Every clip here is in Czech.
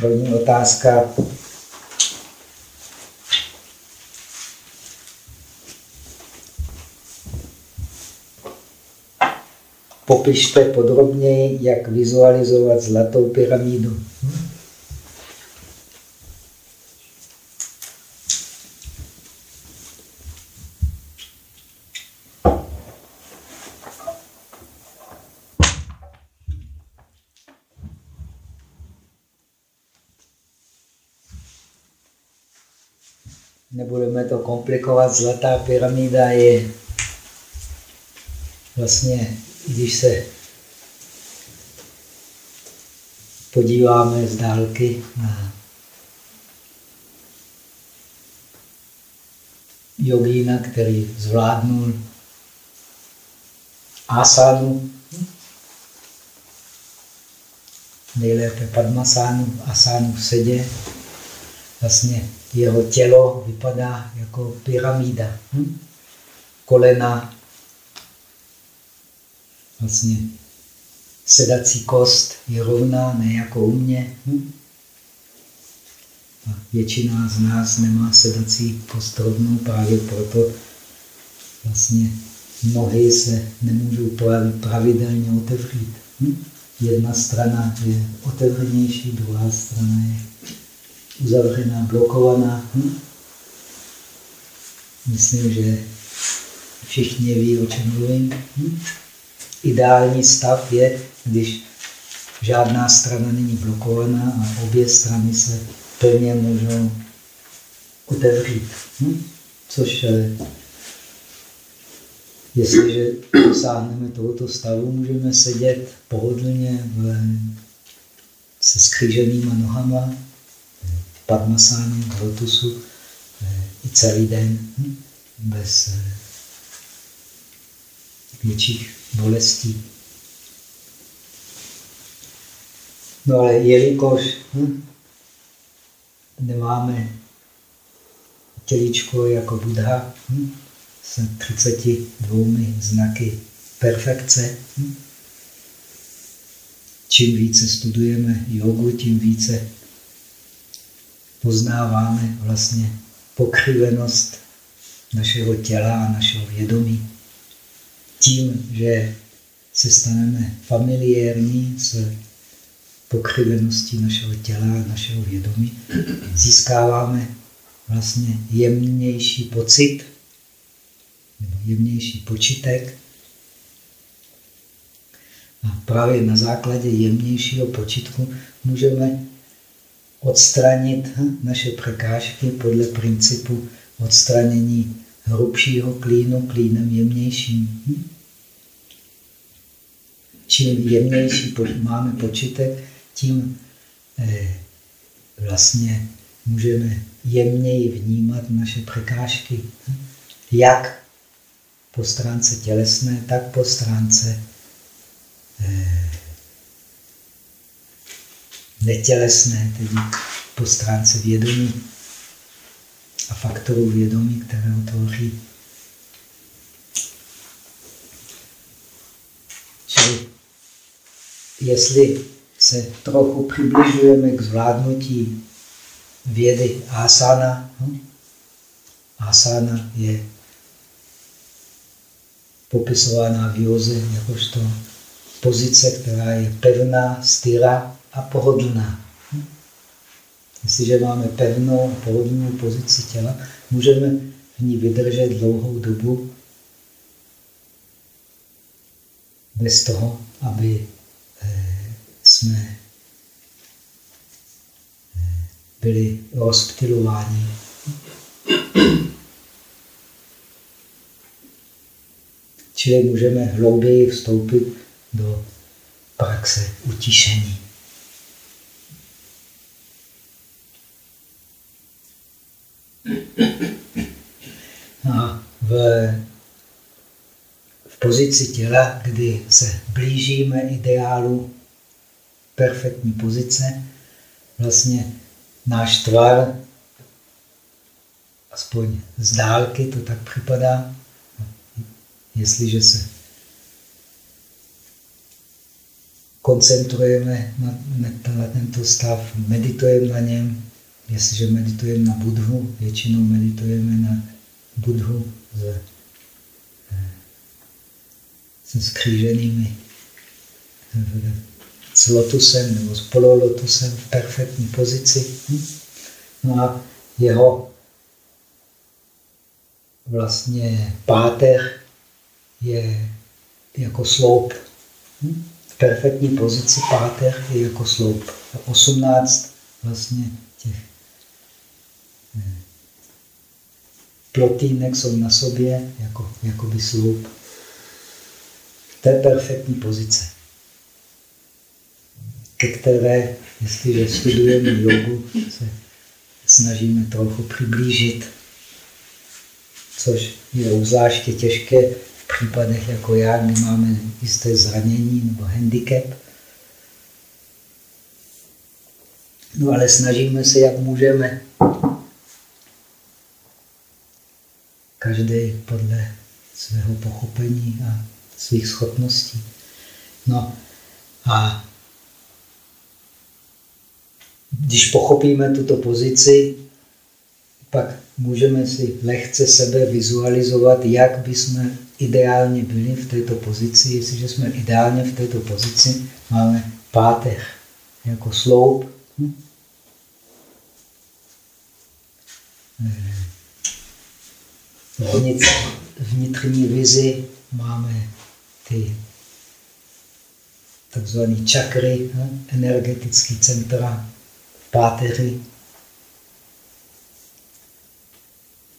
První otázka. Popište podrobněji, jak vizualizovat zlatou pyramidu. Nebudeme to komplikovat. Zlatá pyramida je vlastně, když se podíváme z dálky na jogína, který zvládnul asánu, nejlépe padmasánu, asánu v sedě, vlastně jeho tělo vypadá jako pyramída. Hm? Kolena, vlastně sedací kost je rovná, ne jako u mě. Hm? A většina z nás nemá sedací kost rovnou, právě proto vlastně nohy se nemůžou pravidelně otevřít. Hm? Jedna strana je otevřenější, druhá strana je uzavřená, blokovaná. Hm? Myslím, že všichni ví, o čem mluvím. Hm? Ideální stav je, když žádná strana není blokovaná a obě strany se plně můžou otevřít. Hm? Což eh, Jestliže dosáhneme tohoto stavu, můžeme sedět pohodlně v, se skříženýma nohama, v padmasánu, v lotusu, eh, i celý den, hm? bez eh, větších bolestí. No ale jelikož hm, nemáme tělíčko jako Buddha, hm, s 32 znaky perfekce. Čím více studujeme jogu, tím více poznáváme vlastně pokřivenost našeho těla a našeho vědomí. Tím, že se staneme familiérní s pokřiveností našeho těla a našeho vědomí, získáváme vlastně jemnější pocit nebo jemnější počítek. A právě na základě jemnějšího počítku můžeme odstranit hm, naše překážky podle principu odstranění hrubšího klínu klínem jemnějším. Hm? Čím jemnější máme počítek, tím eh, vlastně můžeme jemněji vnímat naše překážky. Hm? Jak po stránce tělesné, tak po stránce eh, netělesné, tedy po stránce vědomí a faktorů vědomí, které tvoří. Čili jestli se trochu přibližujeme k zvládnutí vědy asana, hm? asana je popisována v józe jakožto pozice, která je pevná, styra a pohodlná. Jestliže máme pevnou a pohodlnou pozici těla, můžeme v ní vydržet dlouhou dobu bez toho, aby eh, jsme eh, byli rozptilováni. Čili můžeme hlouběji vstoupit do praxe utišení. A v, v pozici těla, kdy se blížíme ideálu perfektní pozice, vlastně náš tvar, aspoň z dálky to tak připadá, Jestliže se koncentrujeme na, na tento stav, meditujeme na něm. Jestliže meditujeme na Budhu, většinou meditujeme na Budhu s, eh, se skříženými s lotusem nebo s pololotusem v perfektní pozici. Hm? No a jeho vlastně páteř je jako sloup. Hm? V perfektní pozici páteř je jako sloup. 18 vlastně těch eh, plotínek jsou na sobě jako, jako by sloup. To je perfektní pozice ke které, jestliže studujeme jogu, se snažíme trochu přiblížit, což je obzvláště těžké v případech jako já, kdy máme jisté zranění nebo handicap. No ale snažíme se, jak můžeme. Každý podle svého pochopení a svých schopností. No a když pochopíme tuto pozici, pak můžeme si lehce sebe vizualizovat, jak bychom ideálně byli v této pozici. Jestliže jsme ideálně v této pozici, máme páteř jako sloup. Hm? Vnitřní vizi máme ty takzvané čakry, hm? energetické centra, páteři.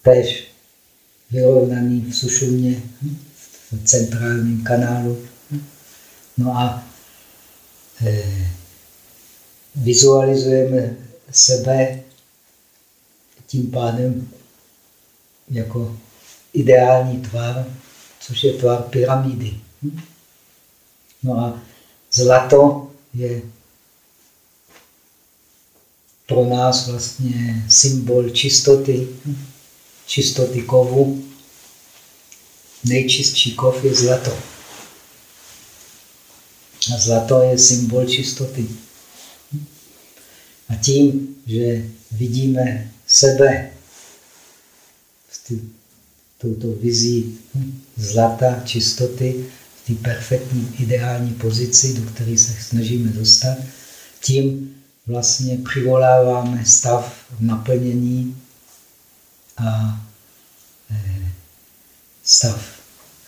Tež vyrovnaný v sušumě, v centrálním kanálu. No a e, vizualizujeme sebe tím pádem jako ideální tvar, což je tvar pyramidy. No a zlato je pro nás vlastně symbol čistoty, čistoty kovu. Nejčistší kov je zlato. A zlato je symbol čistoty. A tím, že vidíme sebe s touto vizí zlata, čistoty, v té perfektní ideální pozici, do které se snažíme dostat, tím vlastně přivoláváme stav naplnění a eh, stav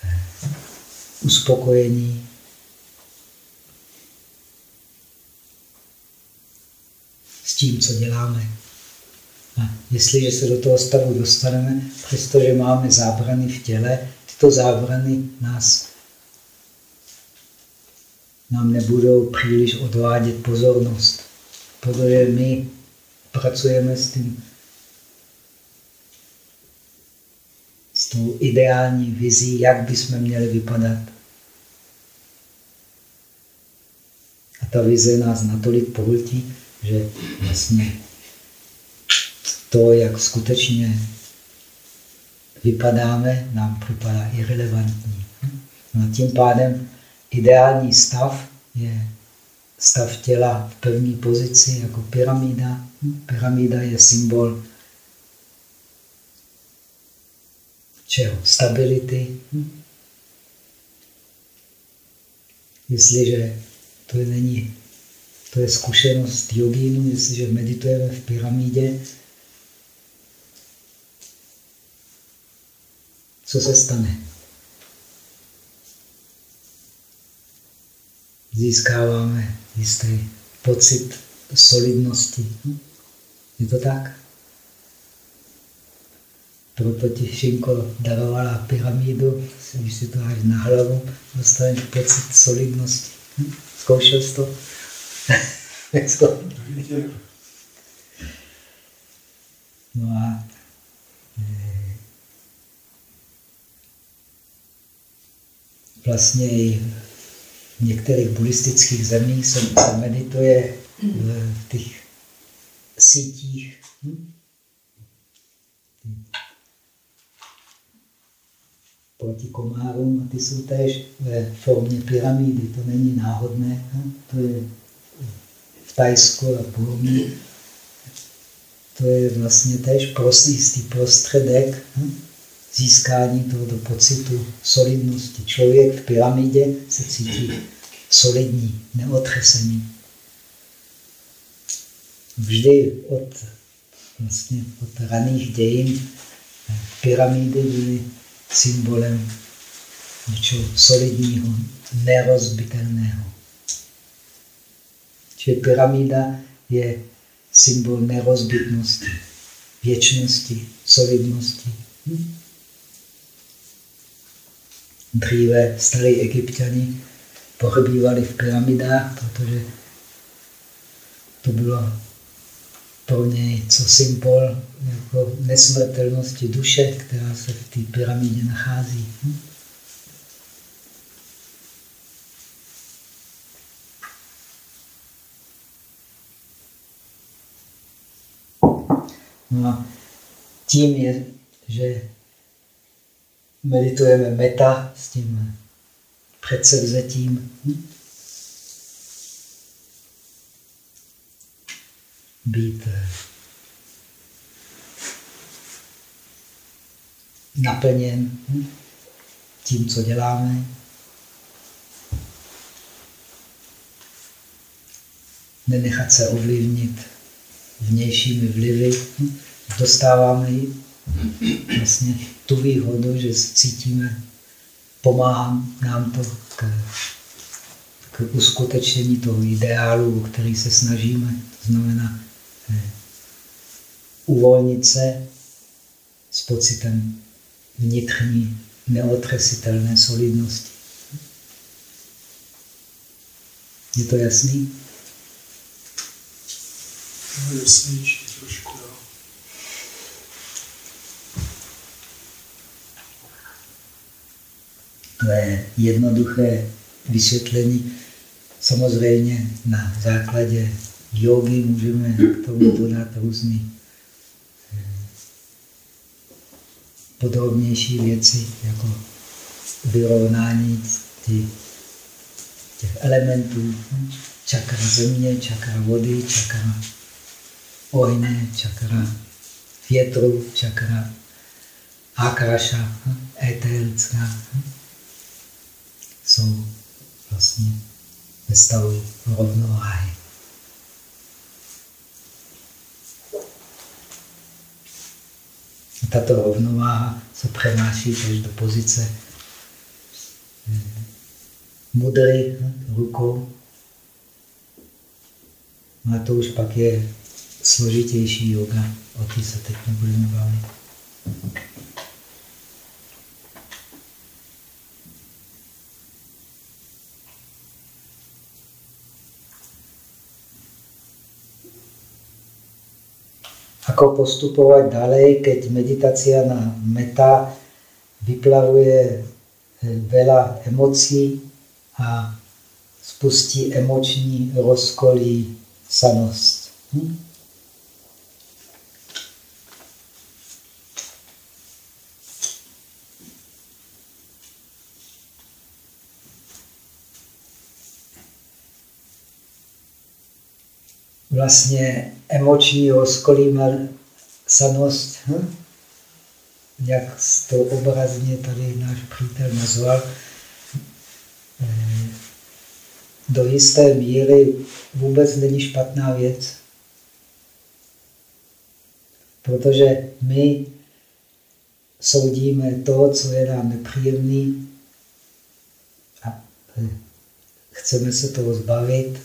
eh, uspokojení. S tím, co děláme. A jestliže se do toho stavu dostaneme, přestože máme zábrany v těle, tyto zábrany nás nám nebudou příliš odvádět pozornost protože my pracujeme s tím, s tou ideální vizí, jak bychom měli vypadat. A ta vize nás natolik pohltí, že vlastně to, jak skutečně vypadáme, nám připadá irrelevantní. No a tím pádem ideální stav je stav těla v pevné pozici jako pyramída. Pyramída je symbol čeho? Stability. Jestliže to je, není, to je zkušenost jogínu, jestliže meditujeme v pyramídě, co se stane? Získáváme jistý pocit solidnosti. Je to tak? Proto ti Šinko darovala pyramidu, když si to až na hlavu, dostaneš pocit solidnosti. Zkoušel jsi to? no a vlastně i v některých buddhistických zemích se, se medituje v těch sítích. Hm? proti komárům a ty jsou též ve formě pyramidy. To není náhodné. To je v Tajsku a Burmě. To je vlastně též prostý prostředek získání tohoto pocitu solidnosti. Člověk v pyramidě se cítí solidní, neotřesený. Vždy od, vlastně od raných dějin pyramidy byly symbolem něčeho solidního, nerozbitelného. Čili pyramida je symbol nerozbitnosti, věčnosti, solidnosti. Dříve starý egyptiani pohybívali v pyramidách, protože to bylo pro něj co symbol jako nesmrtelnosti duše, která se v té pyramidě nachází. No a tím je, že meditujeme meta s tím předsevzetím. Být eh, naplněn tím, co děláme. Nenechat se ovlivnit vnějšími vlivy. Dostáváme vlastně tu výhodu, že cítíme pomáhá nám to k, k uskutečnění toho ideálu, o který se snažíme. To znamená eh, uvolnit se s pocitem vnitřní neotřesitelné solidnosti. Je to jasný? No, jasnější trošku. Je jednoduché vysvětlení. Samozřejmě na základě jogy můžeme k tomu dodat různé eh, podrobnější věci, jako vyrovnání těch elementů, čakra země, čakra vody, čakra ohně, čakra větru, čakra akraša, éterická jsou vlastně ve stavu rovnováhy. Tato rovnováha se přenáší až do pozice eh, mudry rukou. No a to už pak je složitější yoga, o té se teď nebudeme bavit. Ako postupovat dále, keď meditace na meta vyplavuje eh, veľa emocí a spustí emoční rozkolí sanost. Hm? Vlastně emoční sanost, hm? jak to obrazně tady náš přítel nazval, eh, do jisté míry vůbec není špatná věc. Protože my soudíme to, co je nám nepříjemný a eh, chceme se toho zbavit,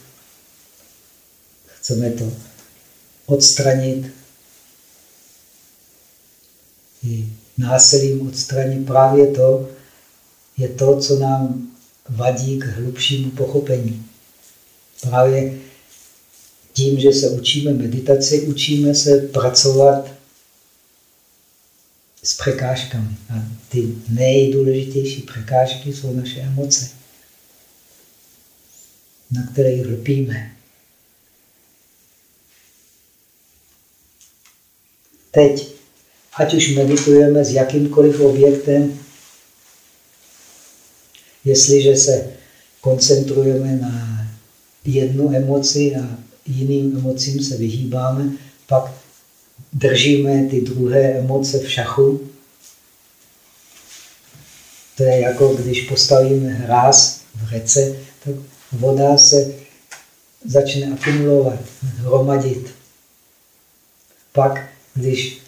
chceme to odstranit. I násilím odstranit právě to, je to, co nám vadí k hlubšímu pochopení. Právě tím, že se učíme meditaci, učíme se pracovat s překážkami. A ty nejdůležitější překážky jsou naše emoce, na kterých lpíme. Teď, ať už meditujeme s jakýmkoliv objektem, Jestliže se koncentrujeme na jednu emoci a jiným emocím se vyhýbáme, pak držíme ty druhé emoce v šachu. To je jako když postavíme hráz v řece, tak voda se začne akumulovat, hromadit. Pak, když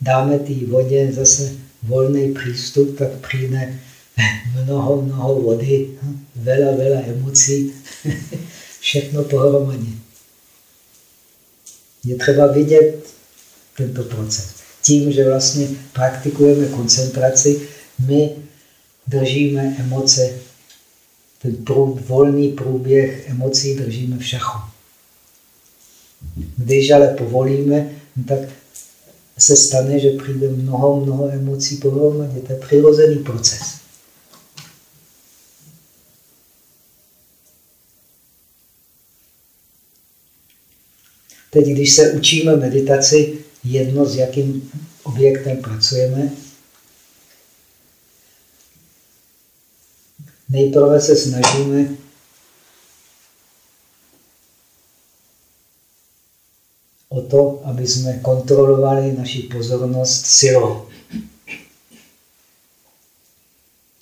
dáme té vodě zase volný přístup, tak přijde mnoho, mnoho vody, vela, vela emocí, všechno pohromadě. Je třeba vidět tento proces. Tím, že vlastně praktikujeme koncentraci, my držíme emoce, ten prů, volný průběh emocí držíme v šachu. Když ale povolíme, tak se stane, že přijde mnoho, mnoho emocí pohromadě. To je přirozený proces. Teď, když se učíme meditaci, jedno s jakým objektem pracujeme, nejprve se snažíme o to, aby jsme kontrolovali naši pozornost silou.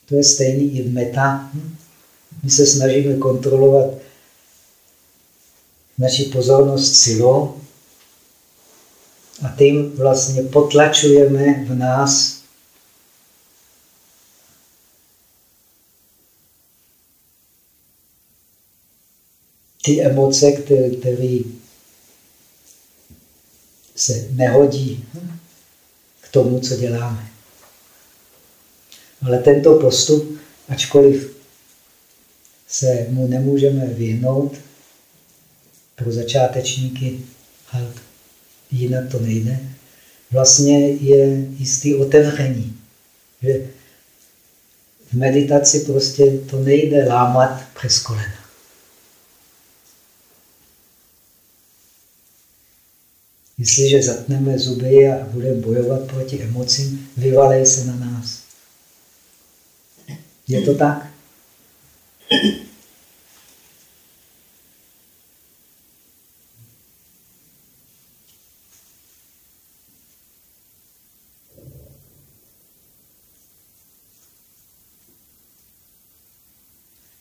To je stejný i v meta. My se snažíme kontrolovat naši pozornost silou a tím vlastně potlačujeme v nás ty emoce, které, které se nehodí k tomu, co děláme. Ale tento postup, ačkoliv se mu nemůžeme vyhnout, pro začátečníky halt jinak to nejde, vlastně je jistý otevření. Že v meditaci prostě to nejde lámat přes kolena. Jestliže zatneme zuby a budeme bojovat proti emocím, vyvalej se na nás. Je to tak?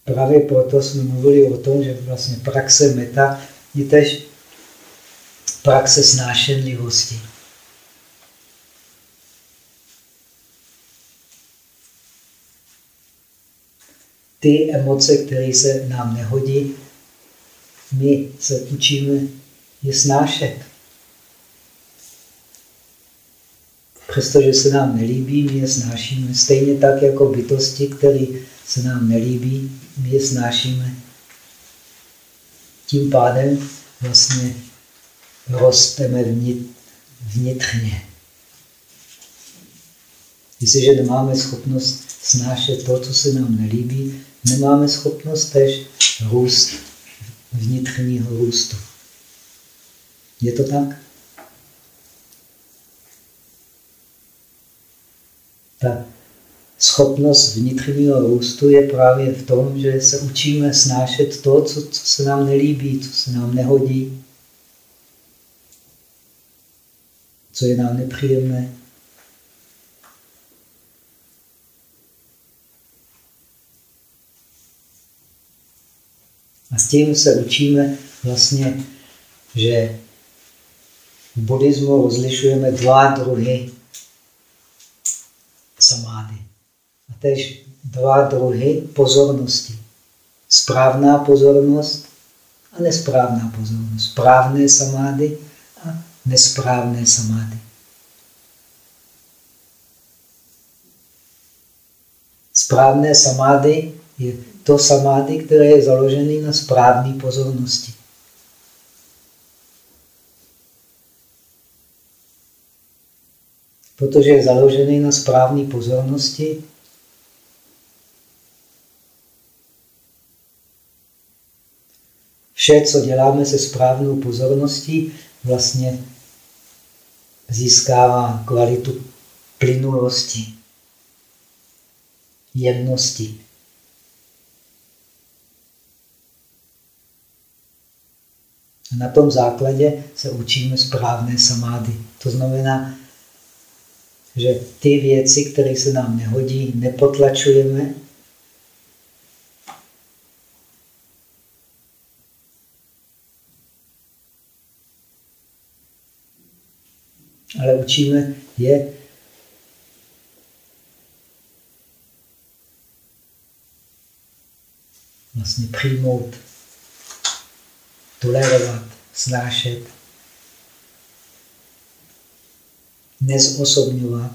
Právě proto jsme mluvili o tom, že vlastně praxe meta je tež praxe snášenlivosti. Ty emoce, které se nám nehodí, my se učíme je snášet. Přestože se nám nelíbí, my je snášíme. Stejně tak jako bytosti, které se nám nelíbí, my je snášíme. Tím pádem vlastně rosteme vnitřně. Jestliže nemáme schopnost snášet to, co se nám nelíbí, nemáme schopnost tež růst, vnitřního růstu. Je to tak? Ta schopnost vnitřního růstu je právě v tom, že se učíme snášet to, co, co se nám nelíbí, co se nám nehodí, co je nám nepříjemné. A s tím se učíme vlastně, že v buddhismu rozlišujeme dva druhy samády. A tež dva druhy pozornosti. Správná pozornost a nesprávná pozornost. Správné samády nesprávné samády. Správné samády je to samády, které je založené na správné pozornosti. Protože je založený na správné pozornosti, vše, co děláme se správnou pozorností, vlastně získává kvalitu plynulosti, jednosti. A na tom základě se učíme správné samády. To znamená, že ty věci, které se nám nehodí, nepotlačujeme, ale učíme je vlastně přijmout, tolerovat, snášet, nezosobňovat.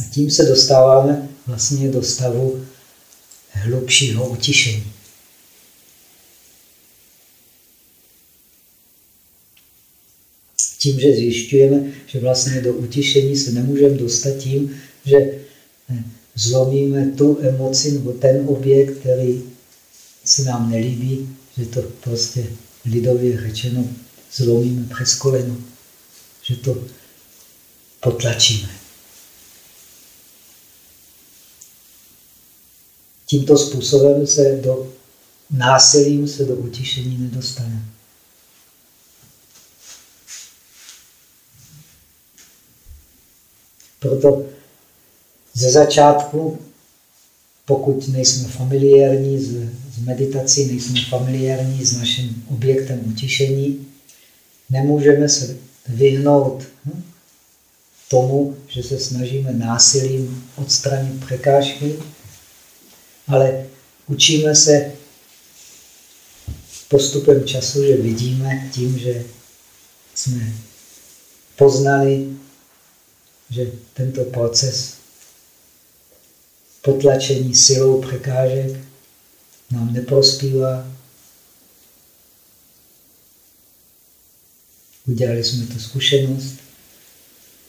A tím se dostáváme vlastně do stavu hlubšího utišení. Tím, že zjišťujeme, že vlastně do utišení se nemůžeme dostat tím, že eh, zlomíme tu emoci nebo ten objekt, který se nám nelíbí, že to prostě lidově řečeno zlomíme přes koleno, že to potlačíme. Tímto způsobem se do násilím se do utišení nedostaneme. Proto ze začátku, pokud nejsme familiární s, s meditací, nejsme familiární s naším objektem utišení, nemůžeme se vyhnout hm, tomu, že se snažíme násilím odstranit překážky, ale učíme se postupem času, že vidíme tím, že jsme poznali, že tento proces potlačení silou překážek nám neprospívá. Udělali jsme tu zkušenost,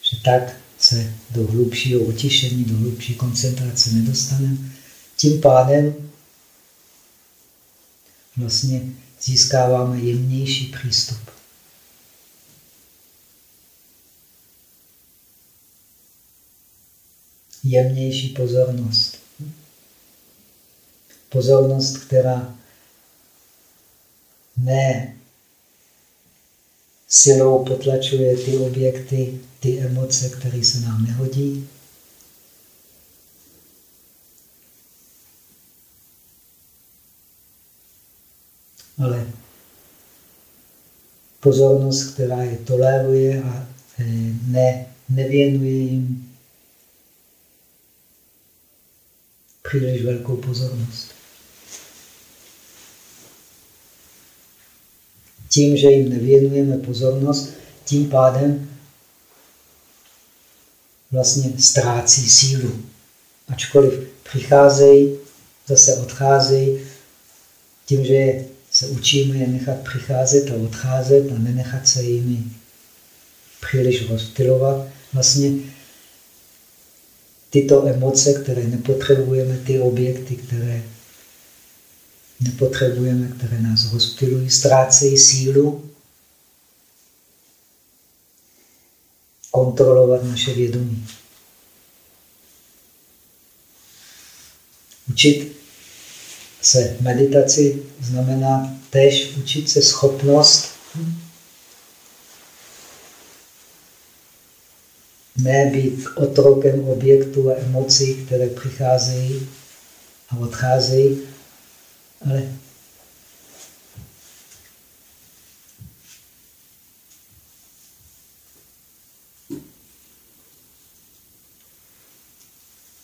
že tak se do hlubšího utišení, do hlubší koncentrace nedostaneme. Tím pádem vlastně získáváme jemnější přístup. Jemnější pozornost. Pozornost, která ne silou potlačuje ty objekty, ty emoce, které se nám nehodí, ale pozornost, která je toleruje a e, ne, nevěnuje jim příliš velkou pozornost. Tím, že jim nevěnujeme pozornost, tím pádem vlastně ztrácí sílu. Ačkoliv přicházejí, zase odcházejí, tím, že je se učíme je nechat přicházet a odcházet a nenechat se jimi příliš rozptilovat. Vlastně tyto emoce, které nepotřebujeme, ty objekty, které nepotřebujeme, které nás rozptilují, ztrácejí sílu kontrolovat naše vědomí. Učit se meditaci znamená tež učit se schopnost ne být otrokem objektu a emocí, které přicházejí a odcházejí, ale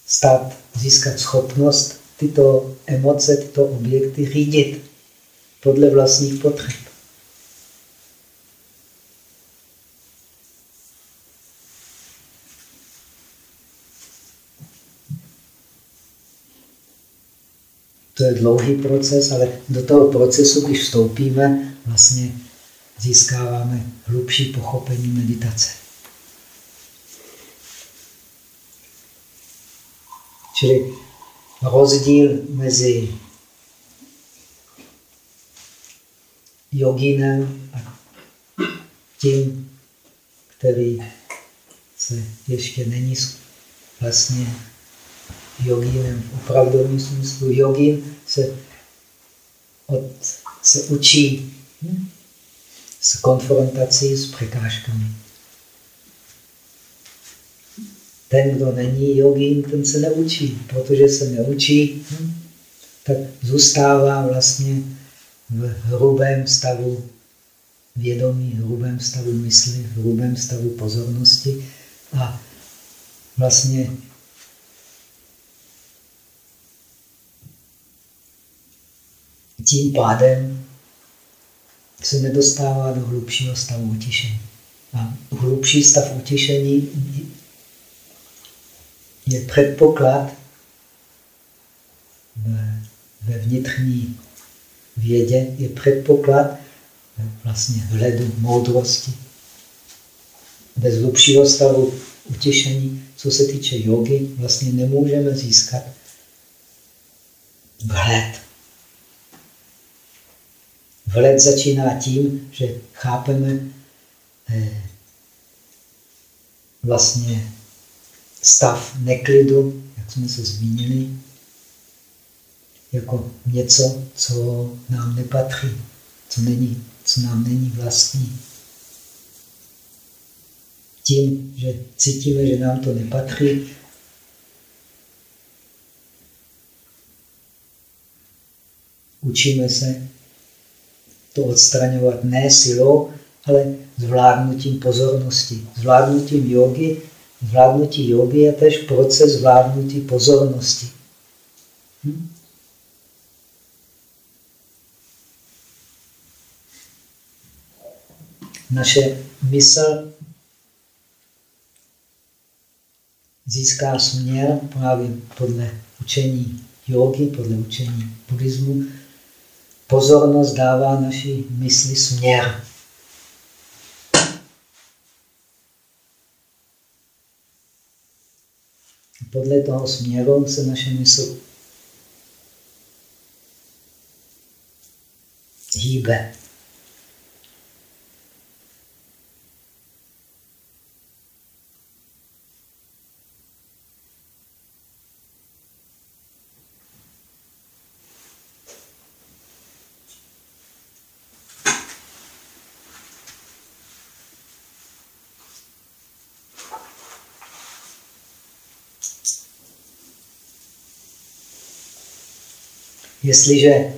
stát, získat schopnost tyto emoce, tyto objekty řídit podle vlastních potřeb. To je dlouhý proces, ale do toho procesu, když vstoupíme, vlastně získáváme hlubší pochopení meditace. Čili rozdíl mezi joginem a tím, který se ještě není vlastně jogínem v opravdovém smyslu. Jogín se, od, se učí hm, s konfrontací s překážkami. Ten, kdo není jogín, ten se neučí. Protože se neučí, hm, tak zůstává vlastně v hrubém stavu vědomí, hrubém stavu mysli, hrubém stavu pozornosti a vlastně tím pádem se nedostává do hlubšího stavu utišení. A hlubší stav utišení je předpoklad ve vnitřní vědě, je předpoklad vlastně vhledu moudrosti. Bez hlubšího stavu utěšení, co se týče jogy, vlastně nemůžeme získat vhled. Vhled začíná tím, že chápeme eh, vlastně stav neklidu, jak jsme se zmínili, jako něco, co nám nepatří, co, není, co nám není vlastní. Tím, že cítíme, že nám to nepatří, učíme se to odstraňovat ne silou, ale zvládnutím pozornosti. Zvládnutím jogy, zvládnutí jogy je tež proces zvládnutí pozornosti. Hm? Naše mysl získá směr právě podle učení jogy, podle učení buddhismu, pozornost dává naší mysli směr. Podle toho směru se naše mysl hýbe. Jestliže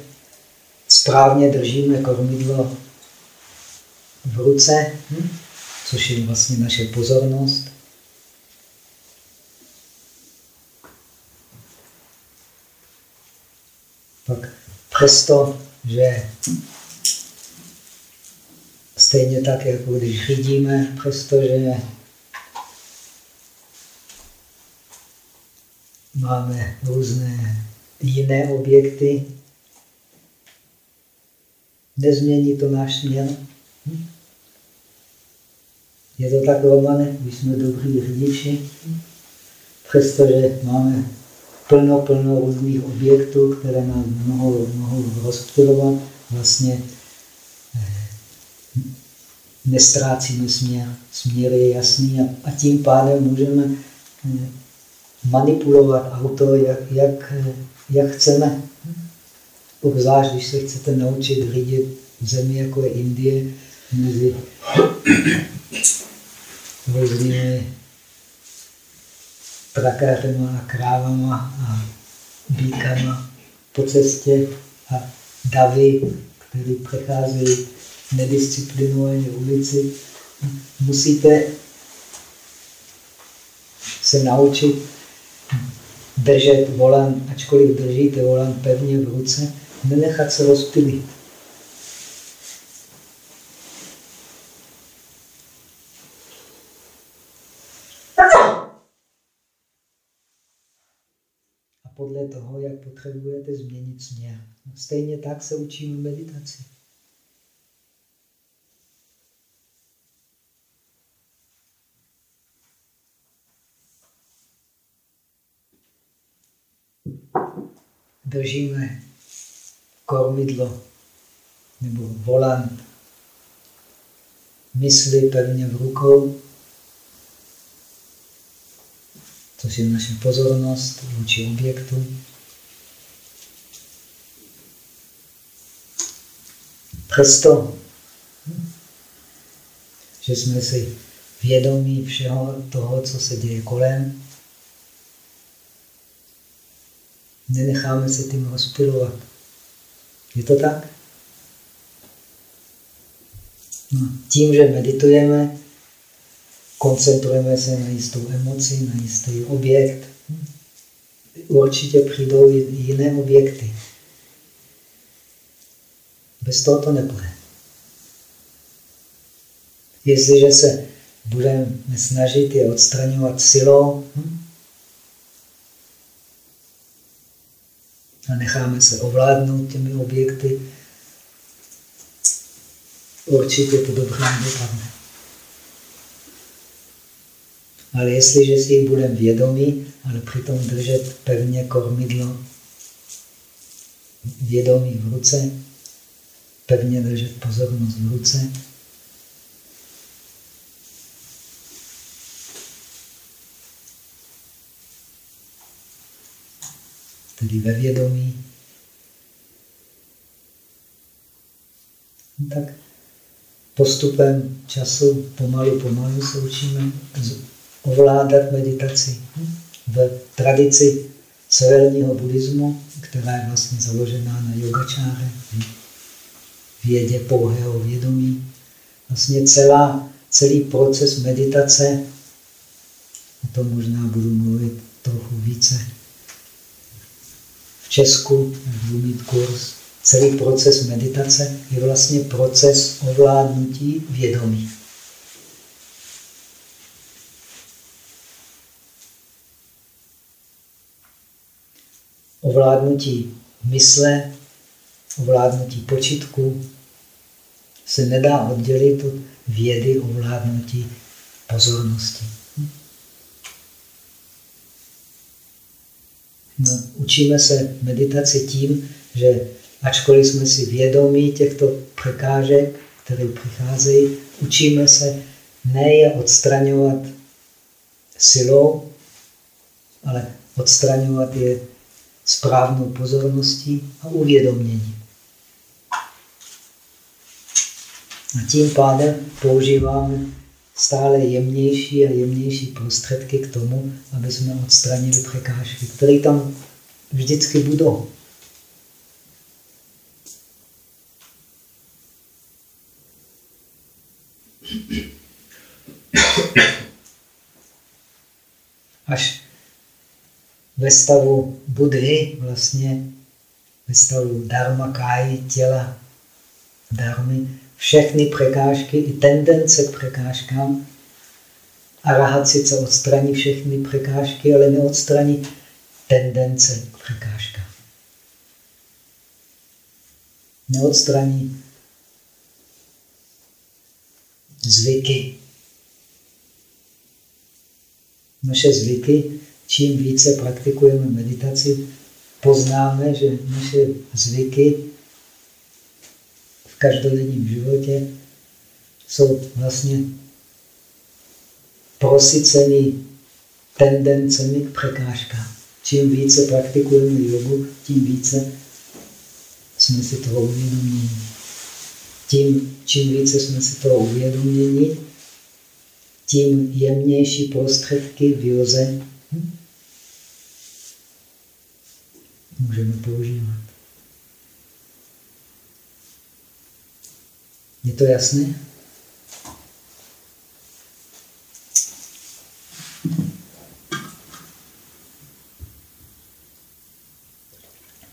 správně držíme kormidlo v ruce, hm, což je vlastně naše pozornost, pak přesto, že stejně tak, jako když vidíme, přestože máme různé jiné objekty, nezmění to náš směr. Hm? Je to tak, Romane, my jsme dobrý řidiči, přestože máme plno, plno různých objektů, které nám mohou, mohou rozptilovat, vlastně eh, nestrácíme směr. Směr je jasný a, a tím pádem můžeme eh, manipulovat auto, jak, jak eh, jak chceme. Obzvlášť, když se chcete naučit řídit zemi, jako je Indie, mezi různými prakářema a krávama a bíkama po cestě a davy, které přecházejí nedisciplinovaně ulici. Musíte se naučit držet volant, ačkoliv držíte volant pevně v ruce, nenechat se rozptýlit. A podle toho, jak potřebujete změnit směr. Stejně tak se učíme meditaci. Držíme kormidlo nebo volant mysli pevně v rukou což je naše pozornost vůči objektu. Přesto, že jsme si vědomí všeho toho, co se děje kolem, nenecháme se tím rozpilovat. Je to tak? No, tím, že meditujeme, koncentrujeme se na jistou emoci, na jistý objekt, určitě přijdou jiné objekty. Bez toho to nepůjde. Jestliže se budeme snažit je odstraňovat silou hm? A necháme se ovládnout těmi objekty, určitě to dobře nedopadne. Ale jestliže si jich budeme vědomí, ale přitom držet pevně kormidlo vědomí v ruce, pevně držet pozornost v ruce, tedy ve vědomí, no tak postupem času pomalu, pomalu se učíme ovládat meditaci. V tradici severního buddhismu, která je vlastně založená na yogačáře, vědě pouhého vědomí, vlastně celá, celý proces meditace, o tom možná budu mluvit trochu více Česku, budu mít kurz, celý proces meditace je vlastně proces ovládnutí vědomí. Ovládnutí mysle, ovládnutí počitku se nedá oddělit od vědy ovládnutí pozornosti. No, učíme se meditaci tím, že ačkoliv jsme si vědomí těchto překážek, které přicházejí, učíme se ne je odstraňovat silou, ale odstraňovat je správnou pozorností a uvědoměním. A tím pádem používáme stále jemnější a jemnější prostředky k tomu, aby jsme odstranili překážky, které tam vždycky budou. Až ve stavu Budhy, vlastně ve stavu dharma káji, těla dharmy, všechny překážky i tendence k překážkám. A rahat sice odstraní všechny překážky, ale neodstraní tendence k překážkám. Neodstraní zvyky. Naše zvyky, čím více praktikujeme meditaci, poznáme, že naše zvyky každodenním životě jsou vlastně prosycený tendencemi k překážkám. Čím více praktikujeme jogu, tím více jsme si toho uvědomění. Tím, čím více jsme si toho uvědomění, tím jemnější prostředky v joze hm? můžeme používat. Je to jasné?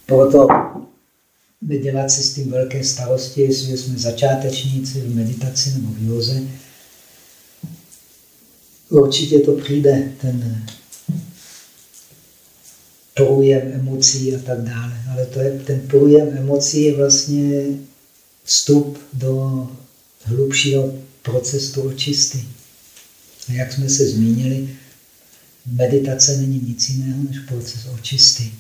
Proto nedělat si s tím velké starosti, jestli jsme začátečníci v meditaci nebo v józe. Určitě to přijde, ten průjem emocí a tak dále. Ale to je, ten průjem emocí je vlastně vstup do hlubšího procesu očisty. A jak jsme se zmínili, meditace není nic jiného než proces očisty.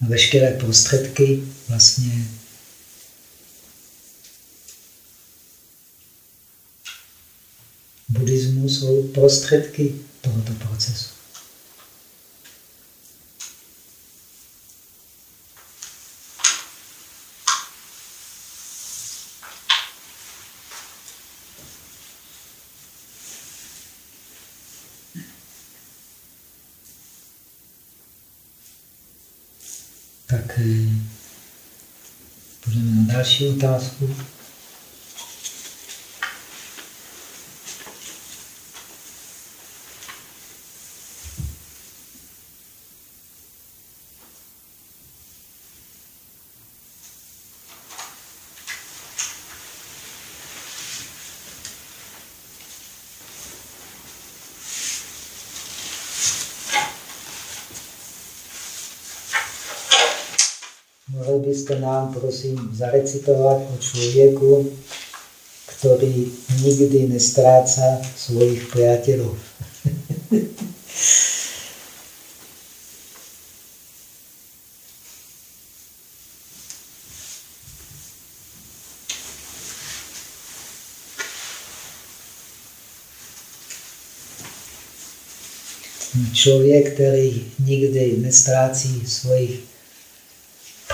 A veškeré prostředky vlastně buddhismu jsou prostředky tohoto procesu. Tak eh, půjdeme na další otázku. Byste nám, prosím, zarecitovat o člověku, který nikdy nestrácá svojich přátelů. Člověk, který nikdy nestrácí svojich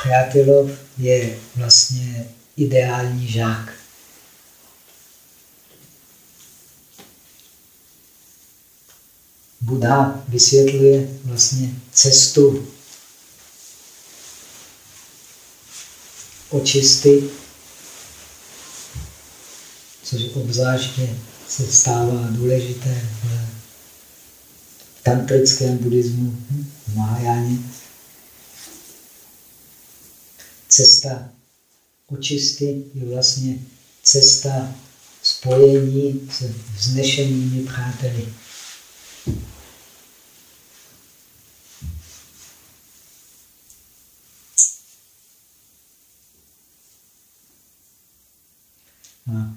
Přátelov je vlastně ideální žák. Buddha vysvětluje vlastně cestu očisty, což obzvláště se stává důležité v tantrickém buddhismu, v Mahajáně cesta očisty je vlastně cesta spojení s vznešenými přáteli. A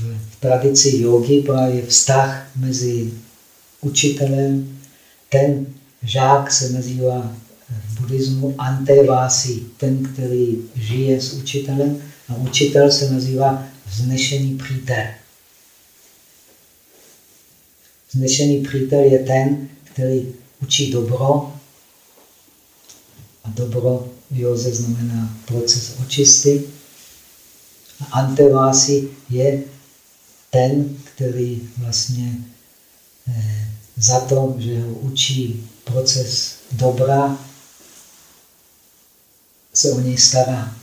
v tradici jogy právě vztah mezi učitelem, ten žák se nazývá v buddhismu antevasi, ten, který žije s učitelem, a učitel se nazývá vznešený přítel. Vznešený přítel je ten, který učí dobro, a dobro v józe znamená proces očisty. A antevasi je ten, který vlastně eh, za to, že ho učí proces dobra, se o něj stará,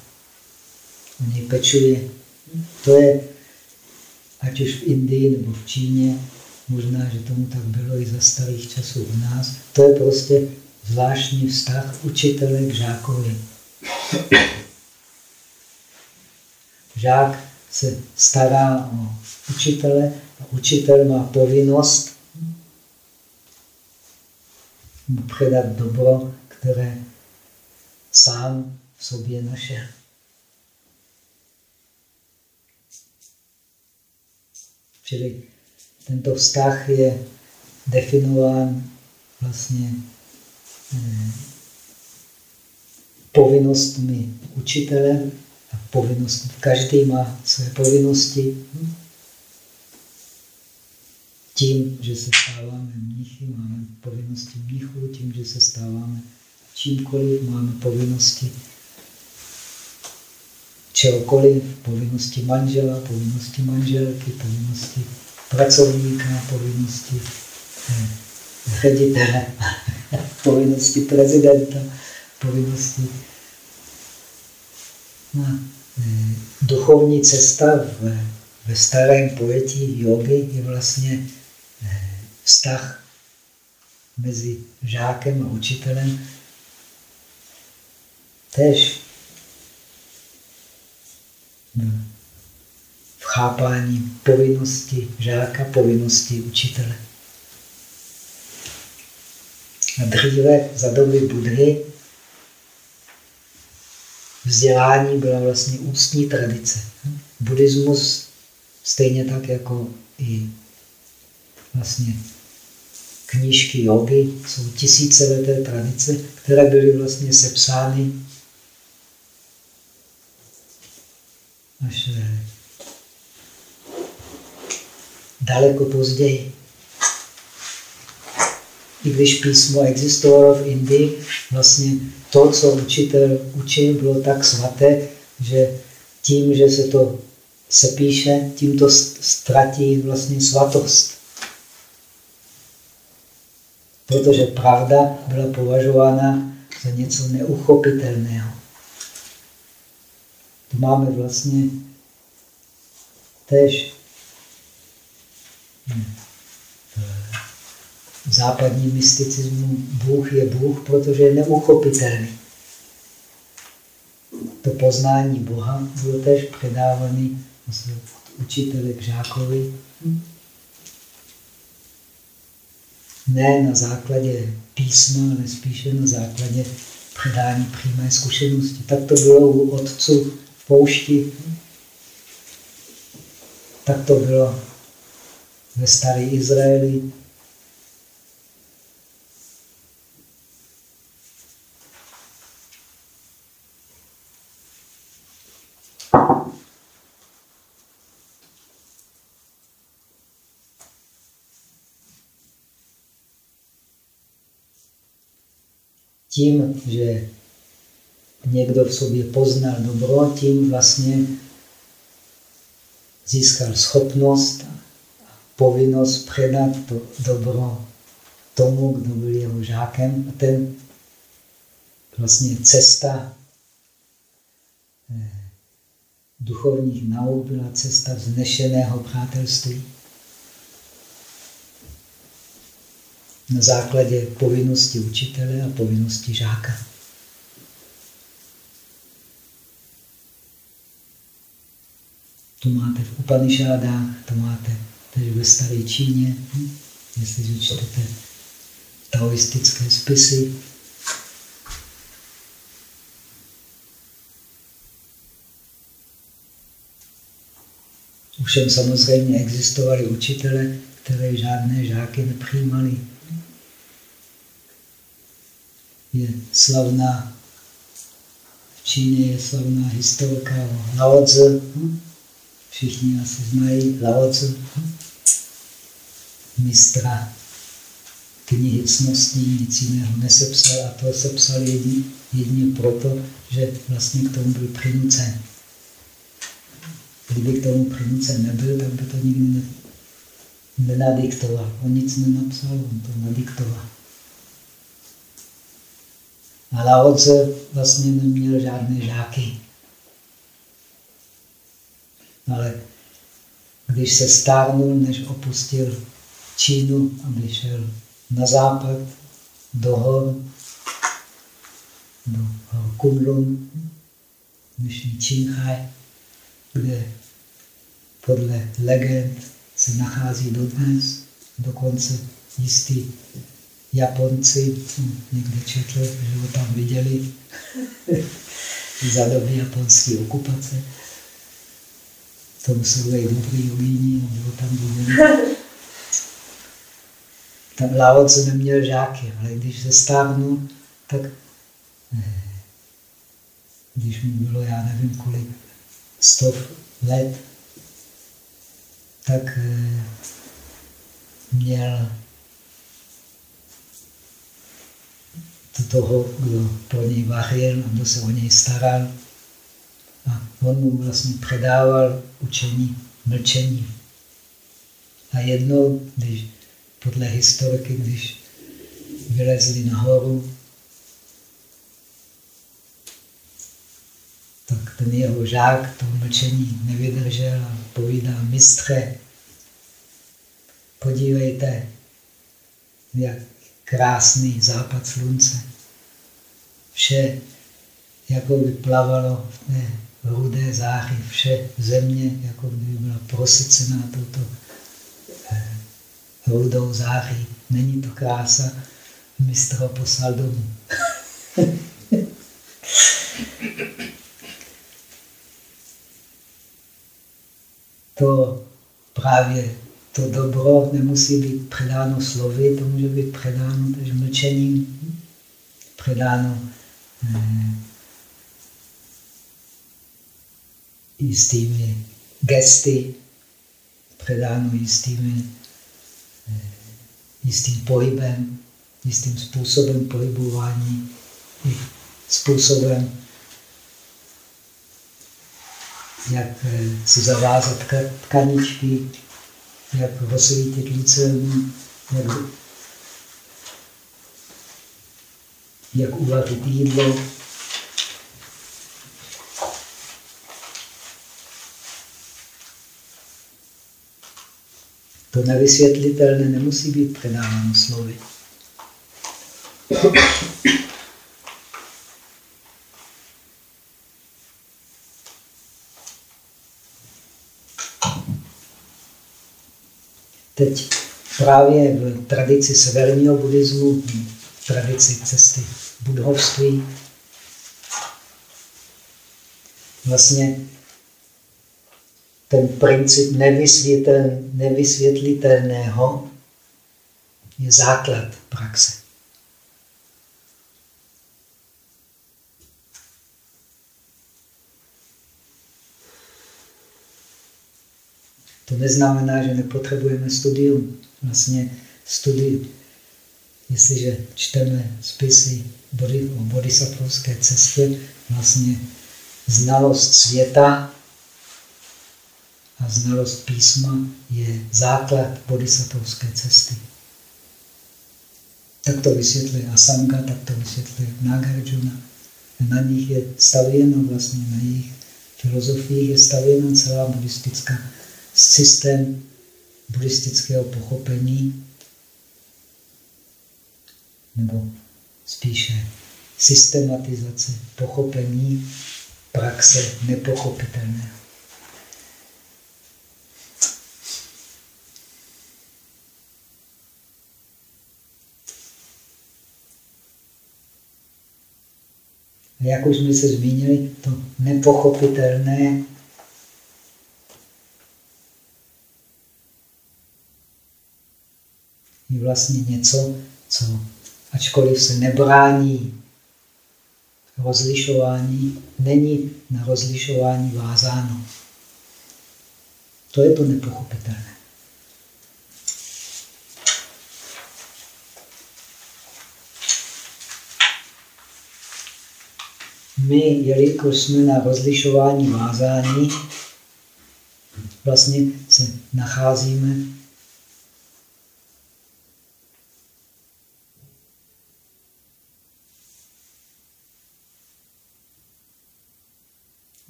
o něj pečuje. To je, ať už v Indii nebo v Číně, možná, že tomu tak bylo i za starých časů u nás, to je prostě zvláštní vztah učitele k žákovi. Žák se stará o učitele a učitel má povinnost mu předat dobro, které sám sobě našel. Čili tento vztah je definován vlastně eh, povinnostmi učitele a povinnost, každý má své povinnosti. Tím, že se stáváme mnichy, máme povinnosti mnichů, tím, že se stáváme čímkoliv máme povinnosti čehokoliv, povinnosti manžela, povinnosti manželky, povinnosti pracovníka, povinnosti eh, ředitele, povinnosti prezidenta, povinnosti no, eh, duchovní cesta v, ve starém pojetí jogy je vlastně eh, vztah mezi žákem a učitelem, tež v chápání povinnosti žáka, povinnosti učitele. A dříve za doby Budhy vzdělání byla vlastně ústní tradice. Buddhismus stejně tak jako i vlastně knížky jogy jsou tisícileté tradice, které byly vlastně sepsány až daleko později. I když písmo existovalo v Indii, vlastně to, co učitel učil, bylo tak svaté, že tím, že se to sepíše, tím to ztratí vlastně svatost. Protože pravda byla považována za něco neuchopitelného. To máme vlastně tež v západním mysticismu Bůh je Bůh, protože je neuchopitelný. To poznání Boha bylo tež předávané z učitele k žákovi. Ne na základě písma, ale spíše na základě předání přímé zkušenosti. Tak to bylo u otců poušti. Tak to bylo ve staré Izraeli. Tím, že někdo v sobě poznal dobro, tím vlastně získal schopnost povinnost předat to dobro tomu, kdo byl jeho žákem. A ten vlastně cesta eh, duchovních nauk byla cesta vznešeného přátelství. Na základě povinnosti učitele a povinnosti žáka. To máte v Upanishádách, to máte tedy ve staré Číně, hm? jestliže čtete taoistické spisy. Ovšem samozřejmě existovali učitele, které žádné žáky nepřijímali. Je slavná, v Číně je slavná historka o. Hm? Všichni asi znají Lao Tzu. Hm? mistra knihy cností, nic jiného nesepsal a to sepsal jedině, jedině proto, že vlastně k tomu byl přinucen. Kdyby k tomu přinucen nebyl, tak by to nikdy nenadiktoval. On nic nenapsal, on to nadiktoval. A Lao Tse vlastně neměl žádné žáky. Ale když se stárnul, než opustil Čínu, aby šel na západ, do hor, do Kunlun, dnešní Čínchaj, kde podle legend se nachází dodnes, dokonce jistý Japonci, jsem někde četl, že ho tam viděli za doby japonské okupace. To muselo být dobrý aby ho tam viděli. Tam Lao Tzu neměl žáky, ale když se stávnul, tak eh, když mu bylo, já nevím kolik, sto let, tak eh, měl toho, kdo pro něj vařil kdo se o něj staral. A on mu vlastně předával učení mlčení. A jednou, když podle historiky, když vylezli nahoru, tak ten jeho žák to mlčení nevydržel a povídá, mistře, podívejte, jak krásný západ slunce. Vše, jako by plavalo v té rudé záři, vše země, jako by byla prosycená touto eh, rudou září. Není to krása, mistr ho poslal domů. to právě to dobro nemusí být předáno slovy, to může být předáno mlčením, předáno eh, jistými gesty, předáno jistými, eh, jistým pohybem, jistým způsobem pohybování, způsobem, jak eh, si zavázat tkaničky, jak rozsvítit lucernu, jak, jak uvařit jídlo. To nevysvětlitelné nemusí být předáváno slovy. Teď právě v tradici severního buddhismu, v tradici cesty budhovství, vlastně ten princip nevysvětlitelného je základ praxe. To neznamená, že nepotřebujeme studium. Vlastně studium, jestliže čteme spisy o bodhisattvovské cestě, vlastně znalost světa a znalost písma je základ bodhisattvovské cesty. Tak to vysvětluje Asanga, tak to vysvětluje Nagarjuna. Na nich je stavěno vlastně, na jejich filozofii je stavěna celá buddhistická systém buddhistického pochopení, nebo spíše systematizace pochopení praxe nepochopitelného. A jak už jsme se zmínili, to nepochopitelné je vlastně něco, co ačkoliv se nebrání rozlišování, není na rozlišování vázáno. To je to nepochopitelné. My, jelikož jsme na rozlišování vázání, vlastně se nacházíme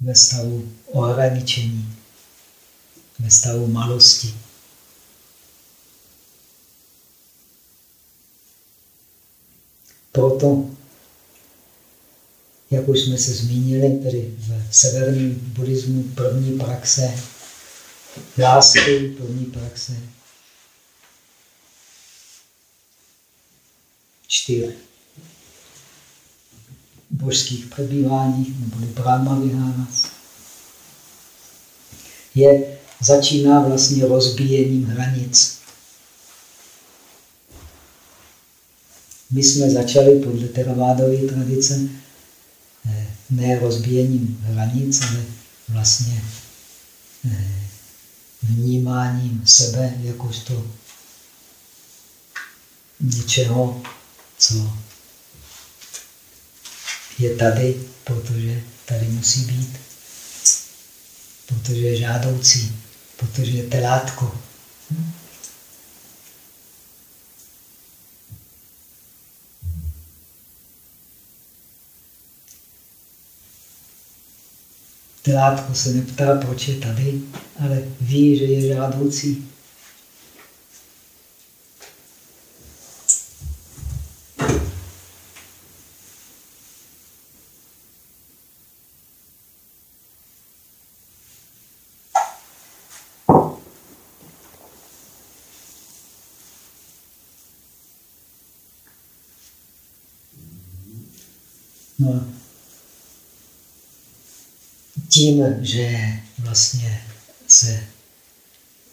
ve stavu ohraničení, ve stavu malosti. Proto, jak už jsme se zmínili, tedy v severním buddhismu první praxe lásky, první praxe čtyř božských přebýváních, neboli Brahma Viharas, je, začíná vlastně rozbíjením hranic. My jsme začali podle teravádové tradice ne rozbíjením hranic, ale vlastně eh, vnímáním sebe jakožto něčeho, co je tady, protože tady musí být, protože je žádoucí, protože je telátko. Telátko se neptá, proč je tady, ale ví, že je žádoucí. No tím, že vlastně se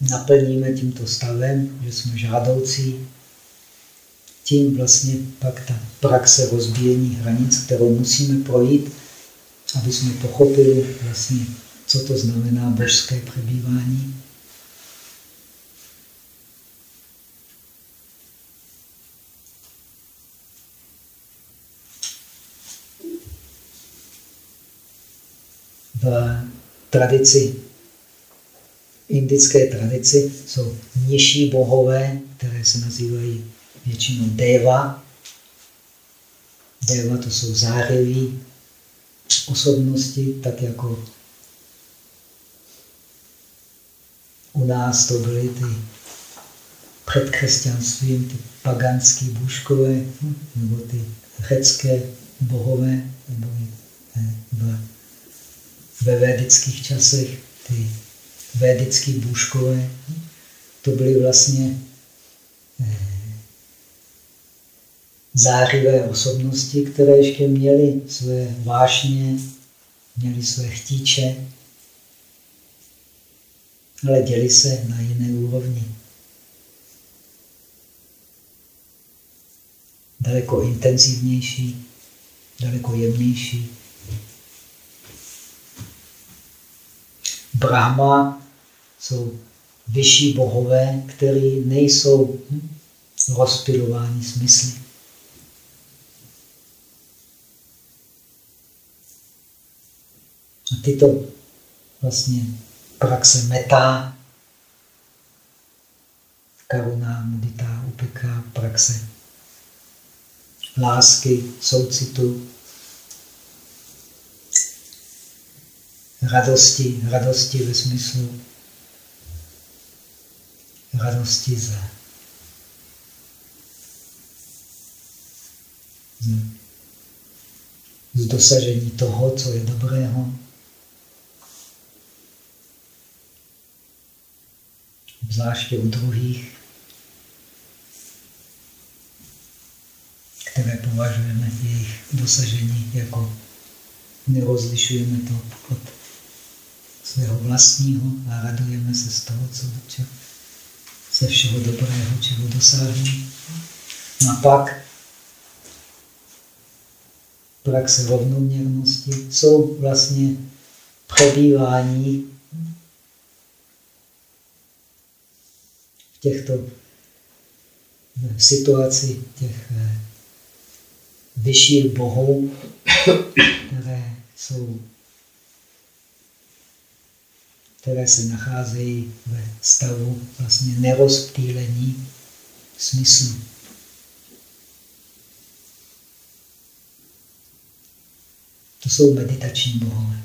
naplníme tímto stavem, že jsme žádoucí, tím vlastně pak ta praxe rozbíjení hranic, kterou musíme projít, aby jsme pochopili vlastně, co to znamená božské přebývání. v tradici, indické tradici jsou nižší bohové, které se nazývají většinou deva. Deva to jsou zářiví osobnosti, tak jako u nás to byly ty před křesťanstvím, ty paganský bůžkové, nebo ty řecké bohové, nebo v, ve védických časech ty védický bůžkové, to byly vlastně eh, zářivé osobnosti, které ještě měly své vášně, měly své chtíče, ale děli se na jiné úrovni. Daleko intenzivnější, daleko jemnější. Brahma jsou vyšší bohové, které nejsou rozpilováni smysly. A tyto vlastně praxe meta, karuna, mudita, upeka, praxe lásky, soucitu, radosti, radosti ve smyslu radosti za z dosažení toho, co je dobrého. Zvláště u druhých, které považujeme jejich dosažení jako nerozlišujeme to od svého vlastního a radujeme se z toho, co ze všeho dobrého, čeho dosáhnu. No a pak praxe rovnoměrnosti jsou vlastně přebývání v těchto v situaci těch eh, vyšších bohů, které jsou které se nacházejí ve stavu vlastně nerozptýlení smyslu. To jsou meditační bohové.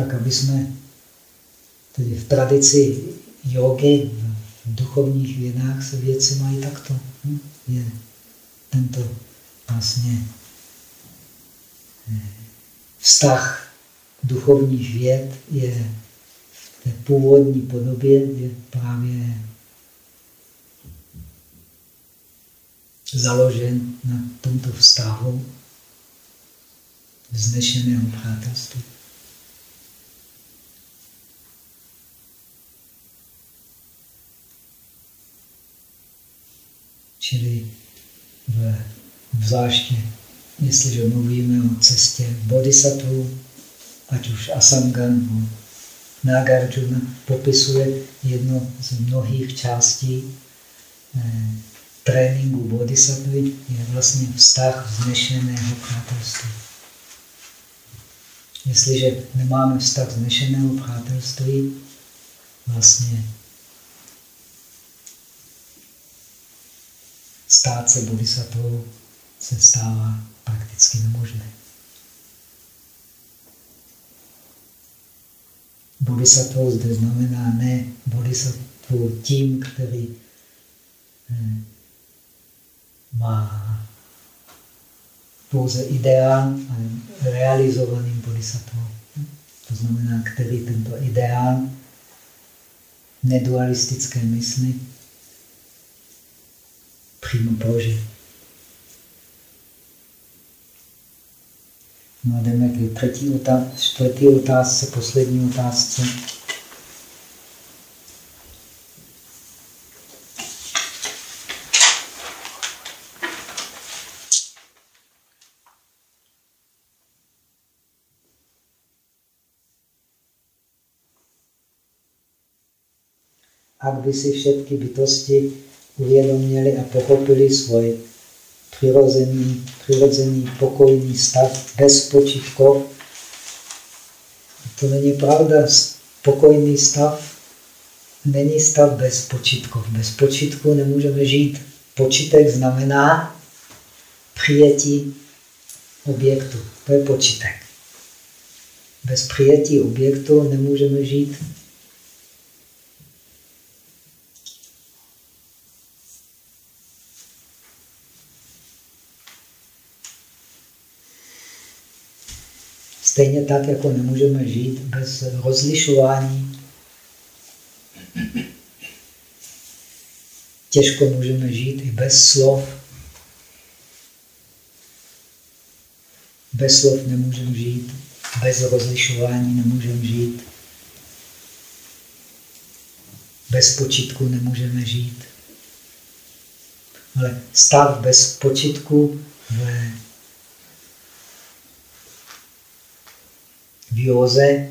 Tak aby jsme tedy v tradici jogy, v duchovních vědách se věci mají takto. Hm? Je tento vlastně eh, vztah duchovních věd je v té původní podobě je právě založen na tomto vztahu vznešeného přátelství. Čili v, zvláště, jestliže mluvíme o cestě bodhisattva, ať už Asangan nebo Nagarjuna, popisuje jedno z mnohých částí eh, tréninku bodhisattvy, je vlastně vztah vznešeného přátelství. Jestliže nemáme vztah vznešeného přátelství, vlastně stát se bodhisattvou se stává prakticky nemožné. Bodhisattvou zde znamená ne bodhisattvou tím, který eh, má pouze ideál, ale realizovaným bodhisattvou. To znamená, který tento ideál nedualistické mysli přímo Bože. No a jdeme k třetí otázce, čtvrtý otázce, poslední otázce. A kdyby si všechny bytosti uvědomili a pochopili svůj přirozený, přirozený pokojný stav bez počitkov. To není pravda. Pokojný stav není stav bez počitkov. Bez počitku nemůžeme žít. Počitek znamená přijetí objektu. To je počitek. Bez přijetí objektu nemůžeme žít. Stejně tak, jako nemůžeme žít bez rozlišování. Těžko můžeme žít i bez slov. Bez slov nemůžeme žít, bez rozlišování nemůžeme žít, bez počitku nemůžeme žít. Ale stav bez počitku v v józe,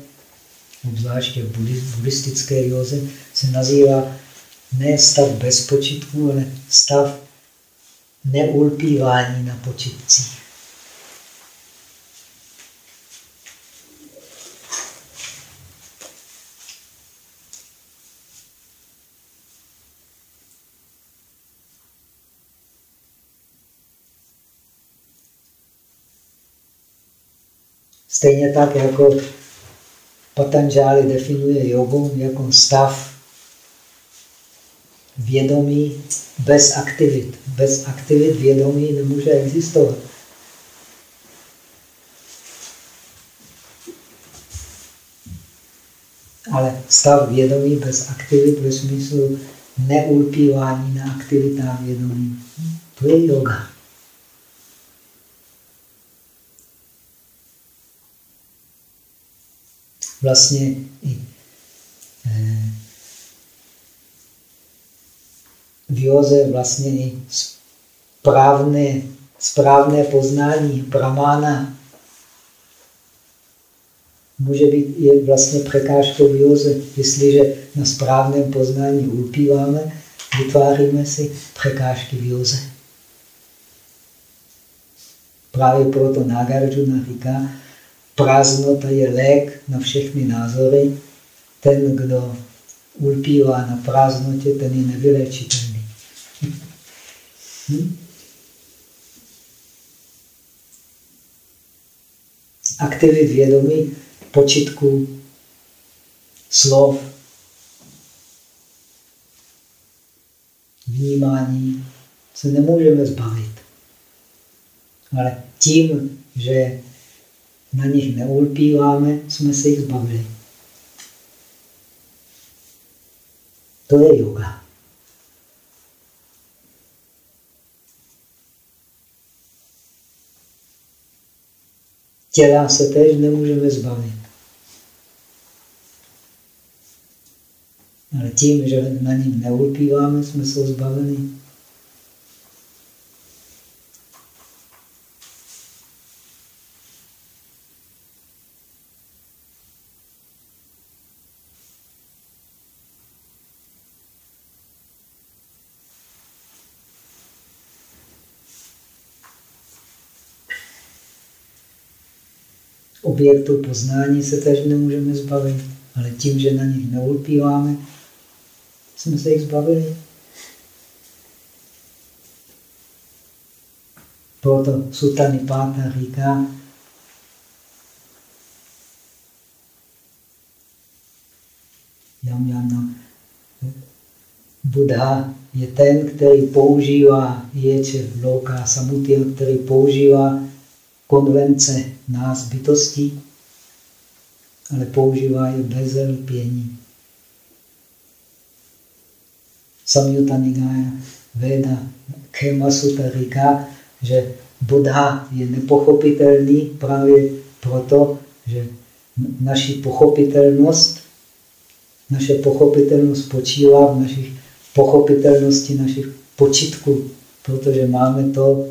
obzvláště v buddhistické józe, se nazývá ne stav bez počitku, ale stav neulpívání na počitcích. Stejně tak, jako Patanžáli definuje jogu jako stav vědomí bez aktivit. Bez aktivit vědomí nemůže existovat. Ale stav vědomí bez aktivit ve smyslu neulpívání na aktivitách vědomí. To je yoga. Vlastně i eh, v józe vlastně i správné, správné poznání pramána může být je vlastně překážkou v józe. Jestliže na správném poznání ulpíváme, vytváříme si překážky v józe. Právě proto Nagarjuna říká, prázdnota je lék na všechny názory. Ten, kdo ulpívá na prázdnotě, ten je nevylečitelný. Hm? Aktivit vědomí, počitku, slov, vnímání se nemůžeme zbavit. Ale tím, že na nich neulpíváme, jsme se jich zbavili. To je yoga. Těla se též nemůžeme zbavit. Ale tím, že na ním neulpíváme, jsme se zbavili. Objektů poznání se tež nemůžeme zbavit, ale tím, že na nich neulpíváme, jsme se jich zbavili. Proto Sutani Páta říká, Jamjana, Buddha je ten, který používá ječe v loka samutil, který používá konvence nás bytostí, ale používá je bez lpění. Samyutta Nigaya Veda Kema Sutta říká, že Buddha je nepochopitelný právě proto, že naši pochopitelnost, naše pochopitelnost spočívá v našich pochopitelnosti našich počitků, protože máme to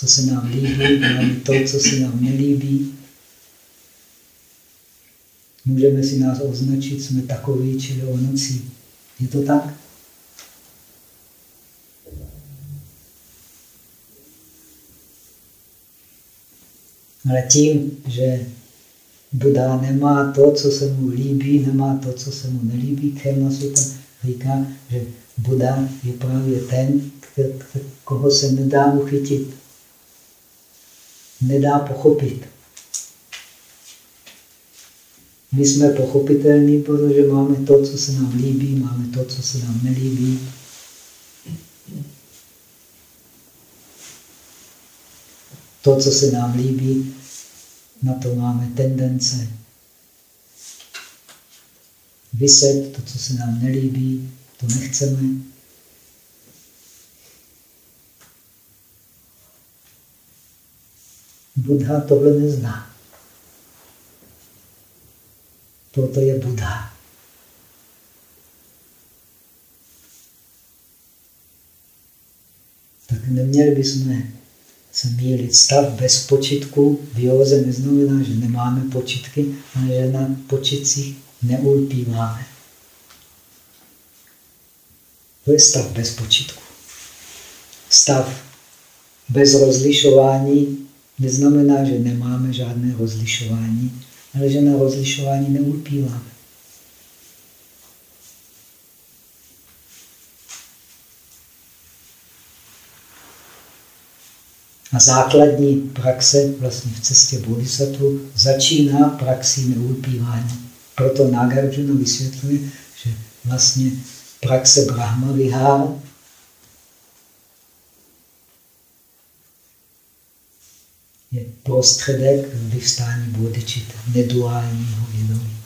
co se nám líbí, máme to, co se nám nelíbí. Můžeme si nás označit, jsme takový, čili onocí. Je to tak? Ale tím, že Buddha nemá to, co se mu líbí, nemá to, co se mu nelíbí, Kema Sutta říká, že Buddha je právě ten, koho se nedá uchytit, nedá pochopit. My jsme pochopitelní, protože máme to, co se nám líbí, máme to, co se nám nelíbí. To, co se nám líbí, na to máme tendence vyset, to, co se nám nelíbí, to nechceme. Buddha tohle nezná. Proto je Buddha. Tak neměli bychom se mílit. Stav bez počitku v józe neznamená, že nemáme počitky, ale že na počitcích neulpíváme. To je stav bez počitku. Stav bez rozlišování neznamená, že nemáme žádné rozlišování, ale že na rozlišování neulpíváme. A základní praxe vlastně v cestě bodhisattva začíná praxí neulpívání. Proto Nagarjuna vysvětluje, že vlastně praxe Brahma Vihara je prostředek vyvstání bodičita, neduálního vědomí.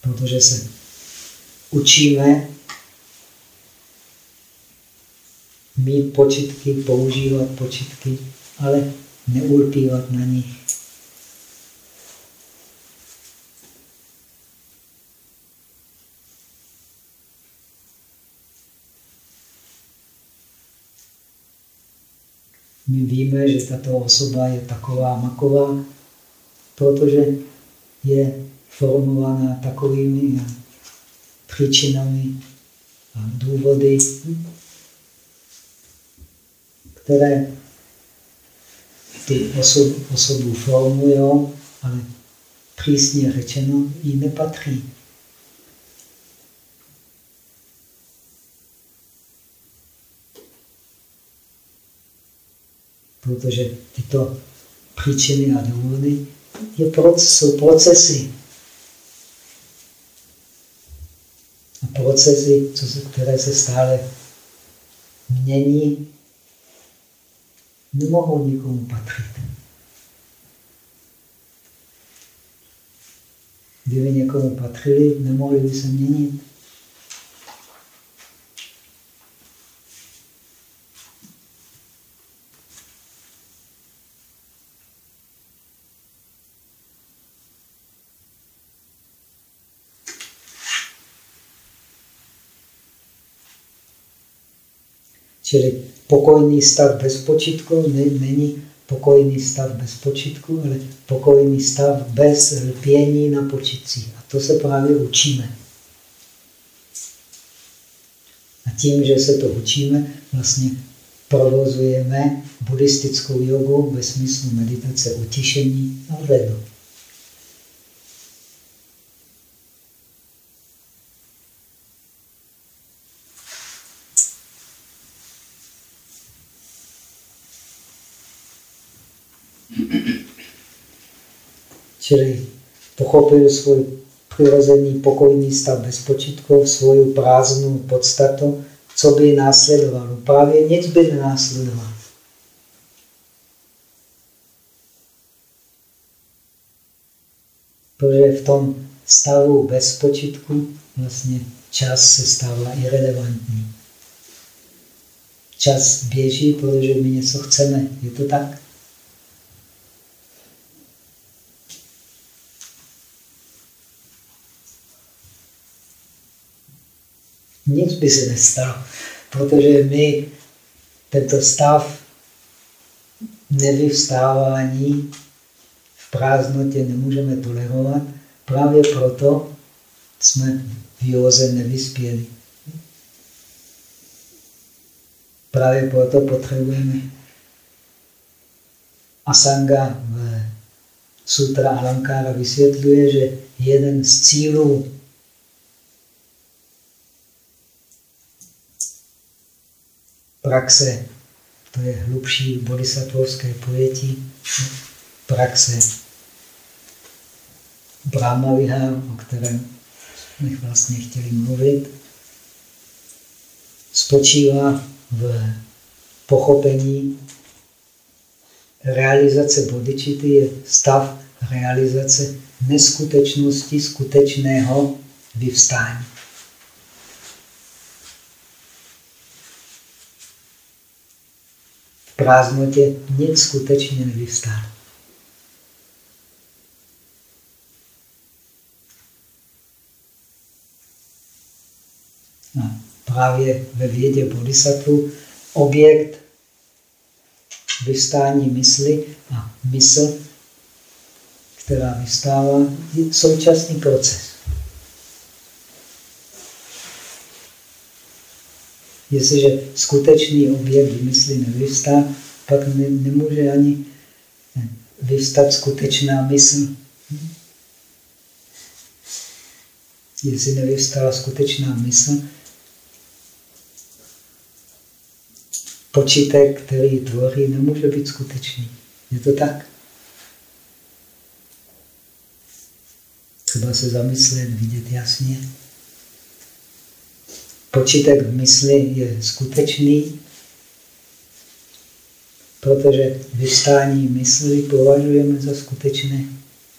Protože se učíme mít počitky, používat počitky, ale neulpívat na nich. My víme, že tato osoba je taková maková, protože je formovaná takovými příčinami a důvody, které ty osob, osobu formují, ale přísně řečeno jí nepatří. Protože tyto příčiny a důvody je proces, jsou procesy. A procesy, které se stále mění, nemohou nikomu patřit. Kdyby někomu patřili, nemohli by se měnit. Čili pokojný stav bez počitku není pokojný stav bez počitku, ale pokojný stav bez lpění na počitcích. A to se právě učíme. A tím, že se to učíme, vlastně provozujeme buddhistickou jogu ve smyslu meditace utišení a vledu. Čili pochopil svůj přirozený pokojný stav bez počitku, svou prázdnou podstatu, co by následovalo. Právě nic by nenásledovalo. Protože v tom stavu bez počitku vlastně čas se stává irrelevantní. Čas běží, protože my něco chceme. Je to tak? Nic by se nestalo, protože my tento stav nevyvstávání v prázdnotě nemůžeme tolerovat. Právě proto jsme v józe nevyspěli. Právě proto potřebujeme Asanga v Sutra Alankára vysvětluje, že jeden z cílů praxe, to je hlubší bodhisattvovské pojetí, praxe Brahma Vihar, o kterém jsme vlastně chtěli mluvit, spočívá v pochopení realizace bodičity je stav realizace neskutečnosti skutečného vyvstání. V prázdnotě nic skutečně nevyvstává. No, právě ve vědě bodhisattva objekt vystání mysli a mysl, která vystává, je současný proces. Jestliže skutečný objekt mysli nevystá, pak ne, nemůže ani vystat skutečná mysl. Jestli nevystala skutečná mysl, počítek, který tvoří, nemůže být skutečný. Je to tak? Třeba se zamyslet, vidět jasně. Počítek v mysli je skutečný, protože vystání mysli považujeme za skutečné.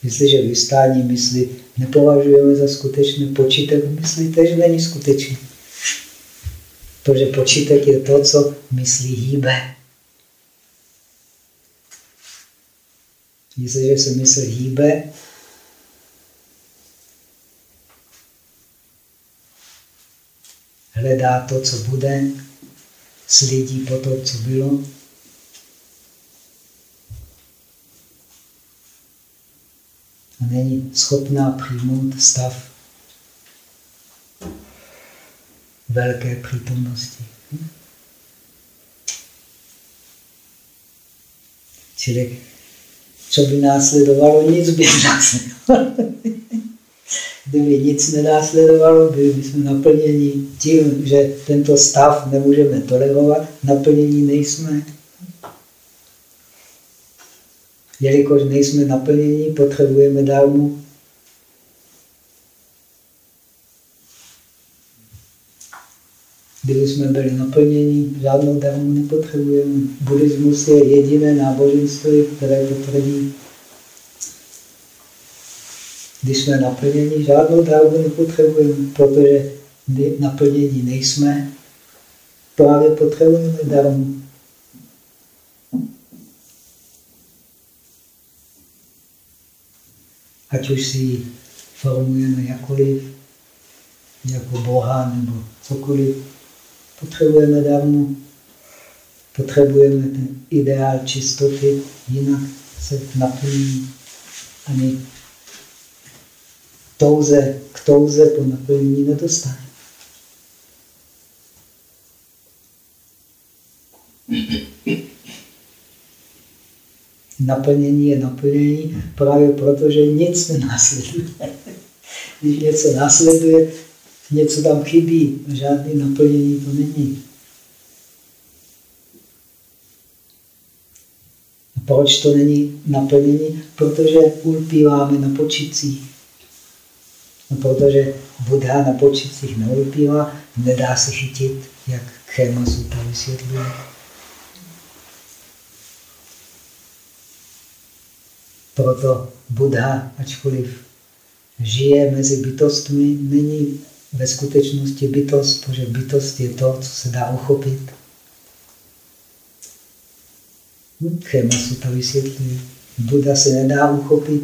Jestliže vystání mysli nepovažujeme za skutečné, počítek v mysli tež není skutečný. Protože počítek je to, co myslí hýbe. Jestliže se mysl hýbe, hledá to, co bude, slídí po to, co bylo. A není schopná přijmout stav velké přítomnosti. Čili co by následovalo, nic by následovalo. Kdyby nic nenásledovalo, byli bychom naplněni tím, že tento stav nemůžeme tolerovat, naplnění nejsme. Jelikož nejsme naplněni, potřebujeme dármu Kdyby jsme byli naplněni, žádnou darmu nepotřebujeme. Buddhismus je jediné náboženství, které to tvrdí. Když jsme naplněni, žádnou darmu nepotřebujeme, protože naplnění nejsme, právě potřebujeme darmu. Ať už si ji formujeme jakoliv, jako Boha nebo cokoliv, Potřebujeme darmu, potřebujeme ten ideál čistoty, jinak se naplní ani touze, k touze po naplnění nedostane. Naplnění je naplnění právě proto, že nic nenásleduje. Když něco následuje, něco tam chybí, žádný naplnění to není. A proč to není naplnění? Protože ulpíváme na počicích. No, protože Buddha na počicích neulpívá, nedá se chytit, jak Khema Sutta vysvětluje. Proto Buddha, ačkoliv žije mezi bytostmi, není ve skutečnosti bytost, protože bytost je to, co se dá uchopit. Chema to vysvětlí. Buda se nedá uchopit,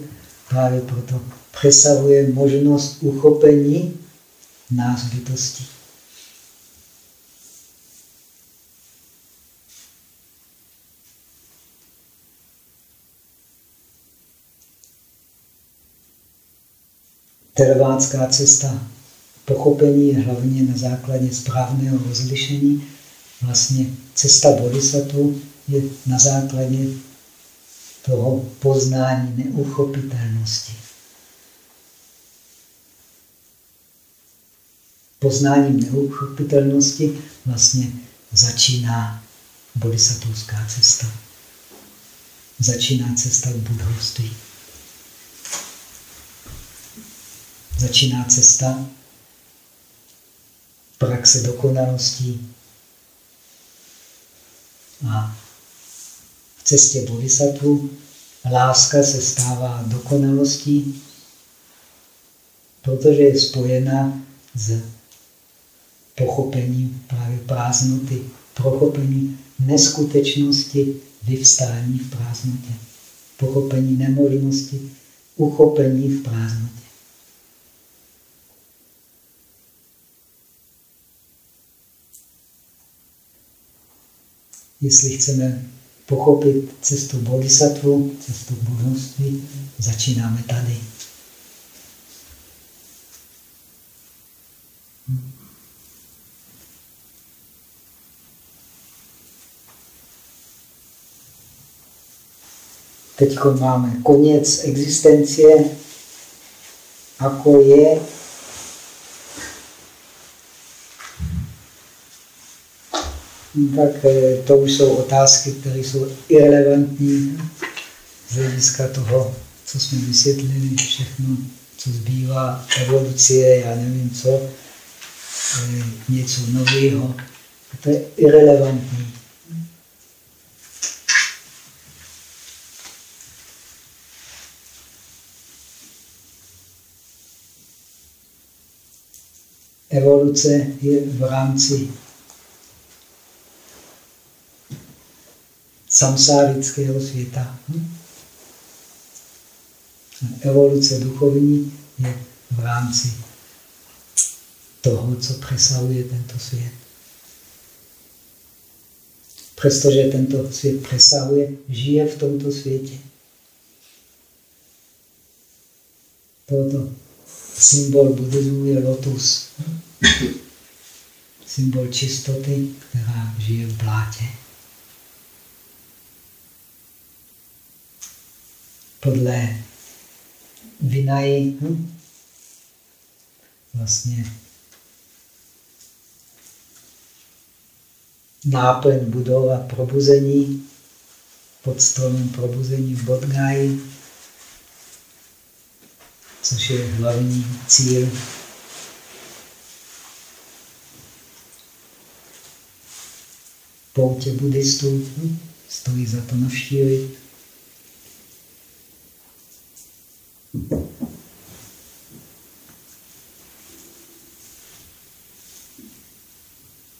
právě proto přesahuje možnost uchopení nás bytostí. Tervácká cesta pochopení je hlavně na základě správného rozlišení. Vlastně cesta bodhisattva je na základě toho poznání neuchopitelnosti. Poznáním neuchopitelnosti vlastně začíná bodhisattvská cesta. Začíná cesta k budovství. Začíná cesta praxe dokonalostí. A v cestě bodhisattva láska se stává dokonalostí, protože je spojena s pochopením právě prázdnoty, pochopení neskutečnosti vyvstání v prázdnotě, pochopení nemožnosti, uchopení v prázdnotě. Jestli chceme pochopit cestu bodhisattva, cestu budovství, začínáme tady. Teď máme konec existencie, ako je tak eh, to už jsou otázky, které jsou irrelevantní z hlediska toho, co jsme vysvětlili, všechno, co zbývá, evoluce, já nevím co, eh, něco nového. To je irrelevantní. Evoluce je v rámci samsárického světa. Hm? Evoluce duchovní je v rámci toho, co přesahuje tento svět. Přestože tento svět přesahuje, žije v tomto světě. Toto symbol buddhismu je lotus. Symbol čistoty, která žije v blátě. podle Vinaji hm? vlastně náplň budova probuzení pod stromem probuzení v Bodgaji, což je hlavní cíl poutě buddhistů. Hm? Stojí za to navštívit.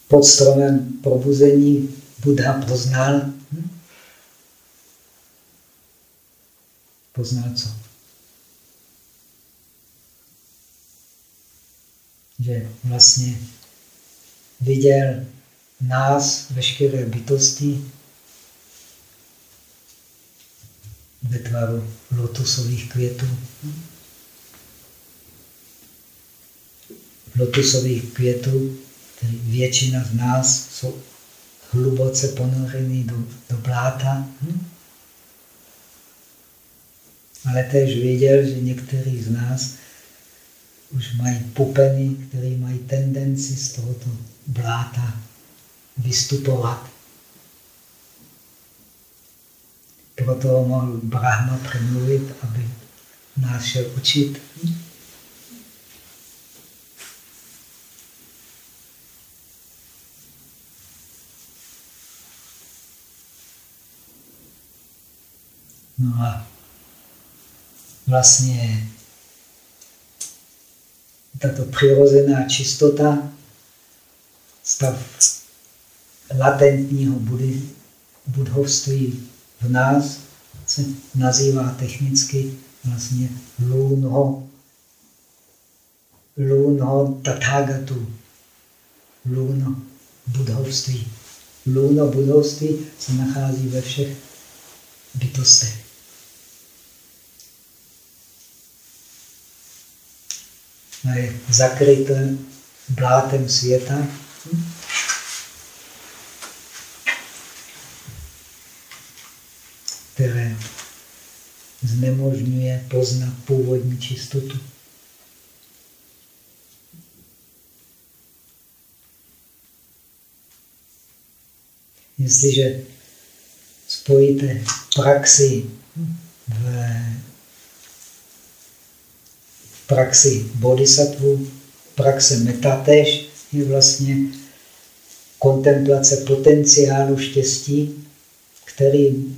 Pod stromem probuzení Buddha poznal. Hm? Poznal co? Že vlastně viděl nás, veškeré bytosti, ve tvaru lotusových květů. Lotusových květů, tedy většina z nás jsou hluboce ponorený do, do bláta. Hm? Ale též věděl, že někteří z nás už mají pupeny, které mají tendenci z tohoto bláta vystupovat. Proto mohl Brahma přemluvit, aby nás šel učit. No a vlastně tato přirozená čistota, stav latentního budhovství v nás se nazývá technicky vlastně lunho, lunho tathagatu, luno budovství. Luno budovství se nachází ve všech bytostech. A je zakryté blátem světa. které znemožňuje poznat původní čistotu. Jestliže spojíte praxi v praxi bodhisattva, praxe metatež je vlastně kontemplace potenciálu štěstí, který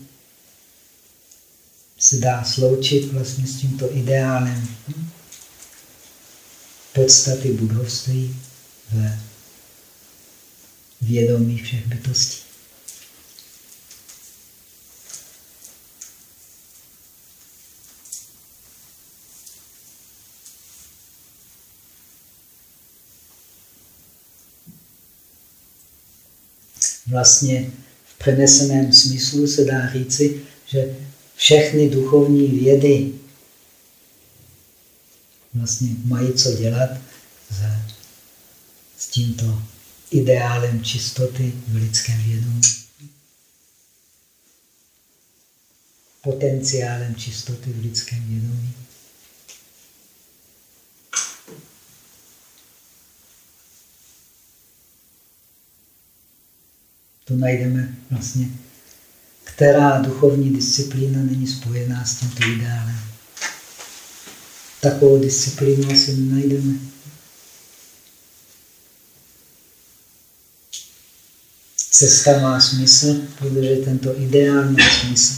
se dá sloučit vlastně s tímto ideálem podstaty budovství v vědomí všech bytostí. Vlastně v přeneseném smyslu se dá říci, že všechny duchovní vědy vlastně mají co dělat s, s tímto ideálem čistoty v lidském vědomí. Potenciálem čistoty v lidském vědomí. To najdeme vlastně která duchovní disciplína není spojená s tímto ideálem. Takovou disciplínu asi nenajdeme. Cesta má smysl, protože tento ideál má smysl.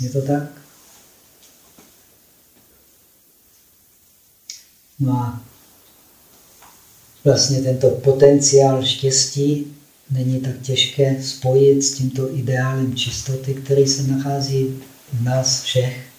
Je to tak? Má vlastně tento potenciál štěstí není tak těžké spojit s tímto ideálem čistoty, který se nachází v nás všech.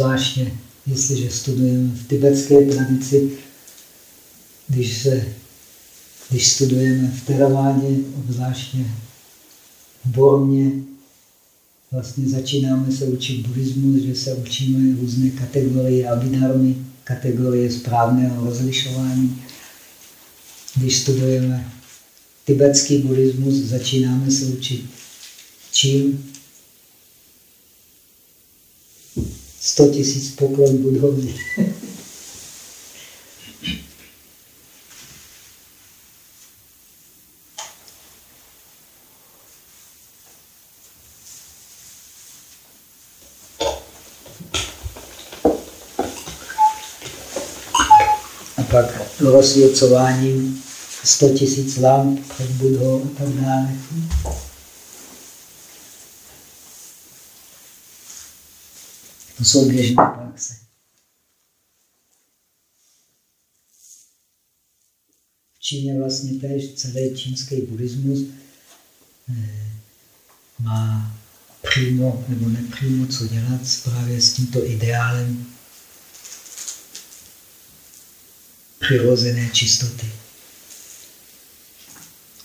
Obzvláště, jestliže studujeme v tibetské tradici, když, se, když studujeme v Teravádě, obzvláště v Bormě, vlastně začínáme se učit buddhismus, že se učíme různé kategorie abhidharmy, kategorie správného rozlišování. Když studujeme tibetský buddhismus, začínáme se učit čím? 100 tisíc poklon budovny. A pak rozsvěcováním 100 tisíc lamp před budou a tak dále. To jsou běžné praxe. V Číně vlastně též celý čínský buddhismus eh, má přímo nebo nepřímo co dělat právě s tímto ideálem přirozené čistoty.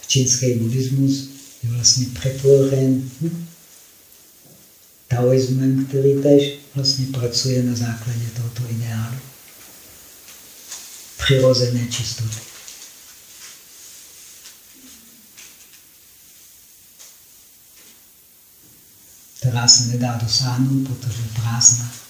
Čínský buddhismus je vlastně přetvořen taoismem, který tež vlastně pracuje na základě tohoto ideálu. Přirozené čistoty. která se nedá dosáhnout, protože prázdná.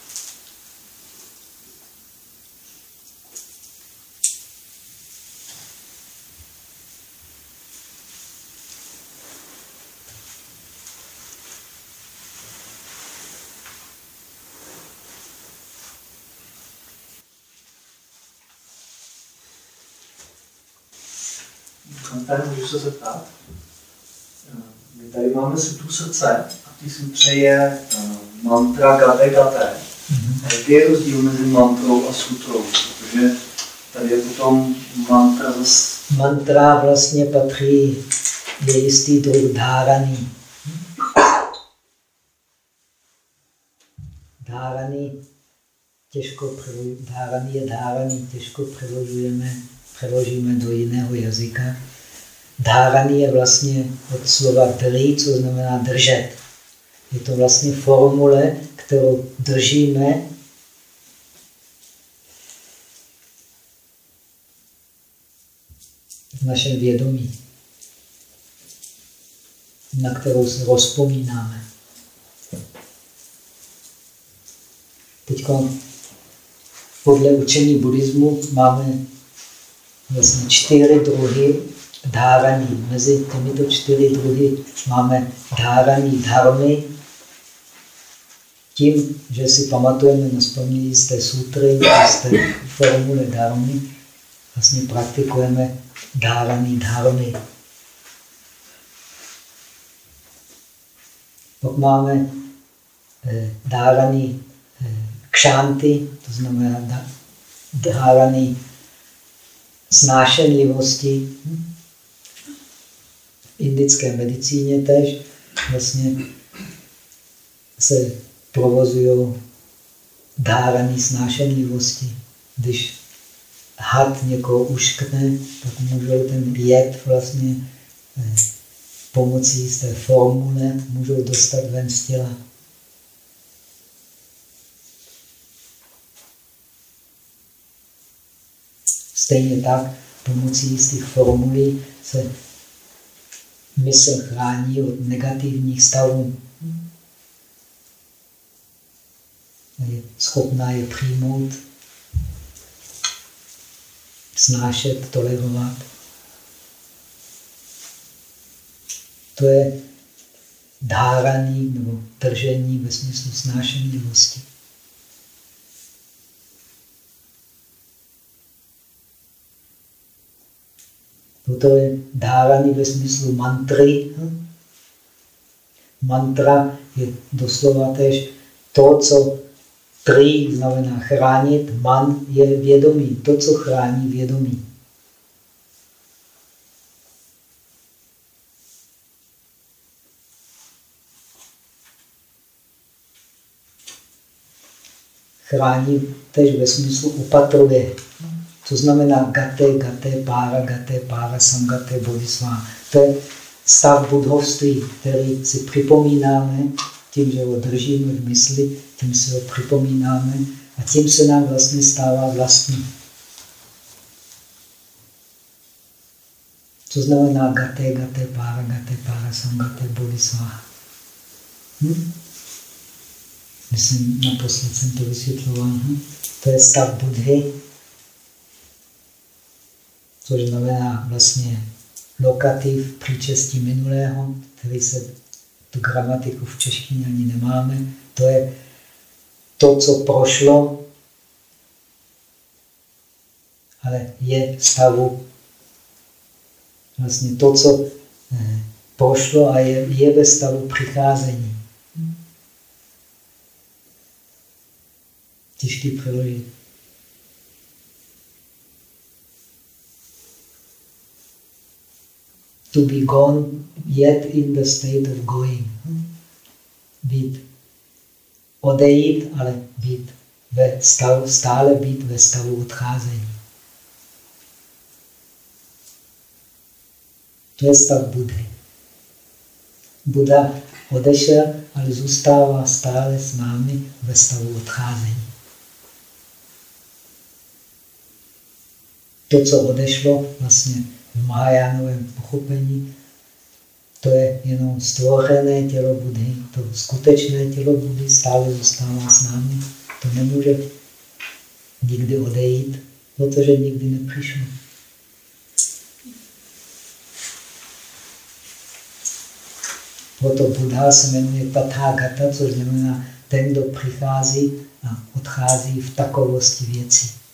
Tady můžu se zeptat. My tady máme tu srdce a ty si přeje uh, mantra gate gate. Mm-hmm. Jaký je rozdíl mezi mantrou a sutrou? Protože tady je potom mantra zase. Mantra vlastně patří, je jistý druh dáraný. Dáraný, těžko dáraný je dáraný, těžko přeložujeme, přeložíme do jiného jazyka. Dáraný je vlastně od slova dry, co znamená držet. Je to vlastně formule, kterou držíme v našem vědomí, na kterou se rozpomínáme. Teď podle učení buddhismu máme vlastně čtyři druhy dáraní. Mezi těmito čtyři druhy máme dáraní dharmy. Tím, že si pamatujeme na vzpomnění z té sutry, z té formule dharmy, vlastně praktikujeme dáraný dharmy. Pak máme eh, dáraný eh, kšanty, to znamená dáraný snášenlivosti. V indické medicíně tež vlastně se provozují dáraný snášenlivosti. Když had někoho uškne, tak můžou ten jed vlastně eh, pomocí z té formule můžou dostat ven z těla. Stejně tak pomocí těch formulí se mysl chrání od negativních stavů. Je schopná je přijmout, snášet, tolerovat. To je dáraný nebo držení ve smyslu snášenlivosti. Toto je dávaný ve smyslu mantry. Mantra je doslova tež to, co tri znamená chránit, man je vědomí, to, co chrání vědomí. Chrání tež ve smyslu upatruje. To znamená gate, gate, pára, gate, pára, samgate, bodhisattva. To je stav budhovství, který si připomínáme tím, že ho držíme v mysli, tím si ho připomínáme a tím se nám vlastně stává vlastní. Co znamená gate, gate, pára, gate, pára, samgate, bodhisattva. Hm? Myslím, naposled jsem to vysvětloval. Hm? To je stav Budhy, což znamená vlastně lokativ příčestí minulého, který se tu gramatiku v češtině ani nemáme. To je to, co prošlo, ale je stavu vlastně to, co eh, prošlo a je, je ve stavu přicházení. Těžký přeložit. To be gone yet in the state of going. Být odejít, ale být ve stavu, stále být ve stavu odcházení. To je stav Budhy. Buda odešel, ale zůstává stále s námi ve stavu odcházení. To, co odešlo, vlastně Mahajánovém pochopení, to je jenom stvořené tělo Budhy. To skutečné tělo Budhy stále zůstává s námi. To nemůže nikdy odejít, protože nikdy nepřišlo. Proto Buddha se jmenuje Tathagata, což znamená ten, kdo přichází a odchází v takovosti věcí.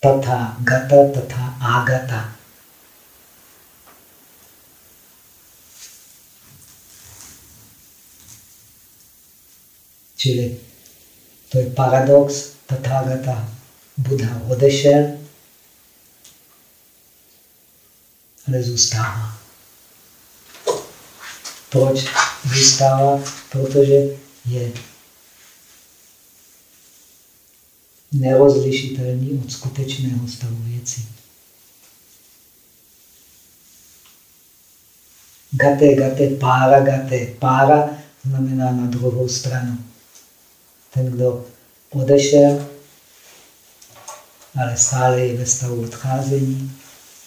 Tata gata tata agata. Čili To je paradox. Tathagata Buddha odešel, ale zůstává. Proč zůstává? Protože je nerozlišitelný od skutečného stavu věcí. Gate, gate, pára, gate. Pára znamená na druhou stranu. Ten, kdo odešel, ale stále je ve stavu odcházení,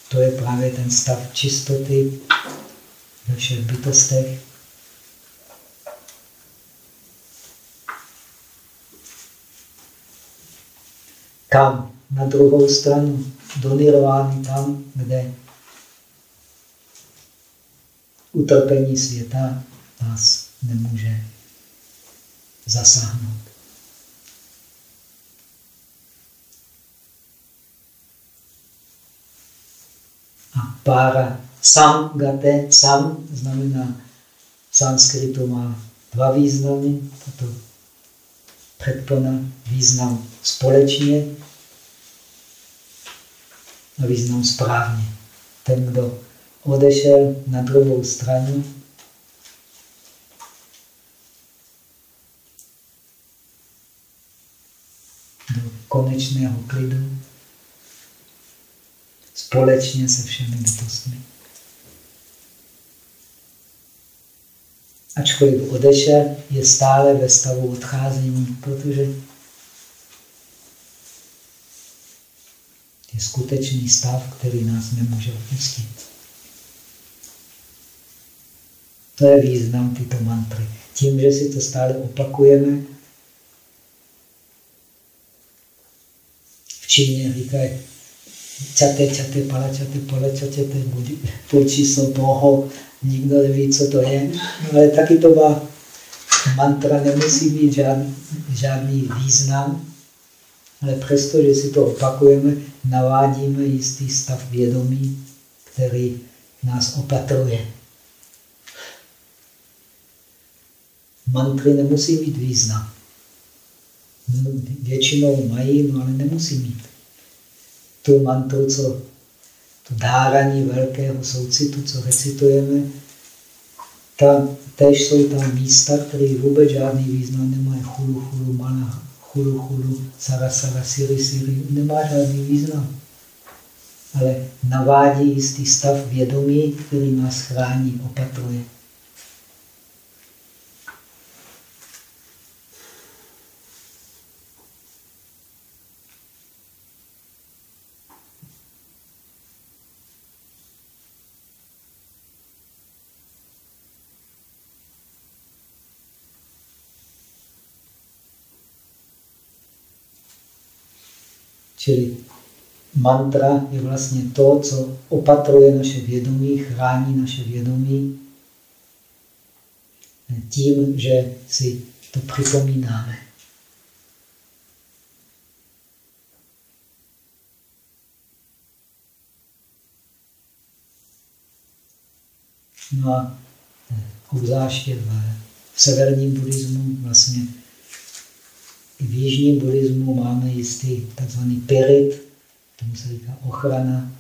to je právě ten stav čistoty ve všech bytostech. Kam? Na druhou stranu, do nirvány, tam, kde utrpení světa nás nemůže zasáhnout. A pára sam gate, sam znamená, sanskritu má dva významy. Tato předpona význam společně a význam správně. Ten, kdo odešel na druhou stranu, do konečného klidu, společně se všemi bytostmi. Ačkoliv odešel, je stále ve stavu odcházení, protože je skutečný stav, který nás nemůže opustit. To je význam tyto mantry. Tím, že si to stále opakujeme, v Číně říkají čate, čate, palačate, palačate, půjčí jsou toho, nikdo neví, co to je, ale taky to má mantra nemusí mít žádný, žádný význam, ale přesto, že si to opakujeme, navádíme jistý stav vědomí, který nás opatruje. mantry nemusí mít význam. Většinou mají, no ale nemusí mít. Tu mantru, co to dárání velkého soucitu, co recitujeme, tam, tež jsou tam místa, které vůbec žádný význam nemají. Chulu, chulu, mana, chulu, chulu, sara, sara, siri, siri, nemá žádný význam. Ale navádí jistý stav vědomí, který nás chrání, opatruje. Čili mantra je vlastně to, co opatruje naše vědomí, chrání naše vědomí tím, že si to připomínáme. No a obzvláště v severním buddhismu vlastně v jižním buddhismu máme jistý takzvaný pirit, tomu se říká ochrana.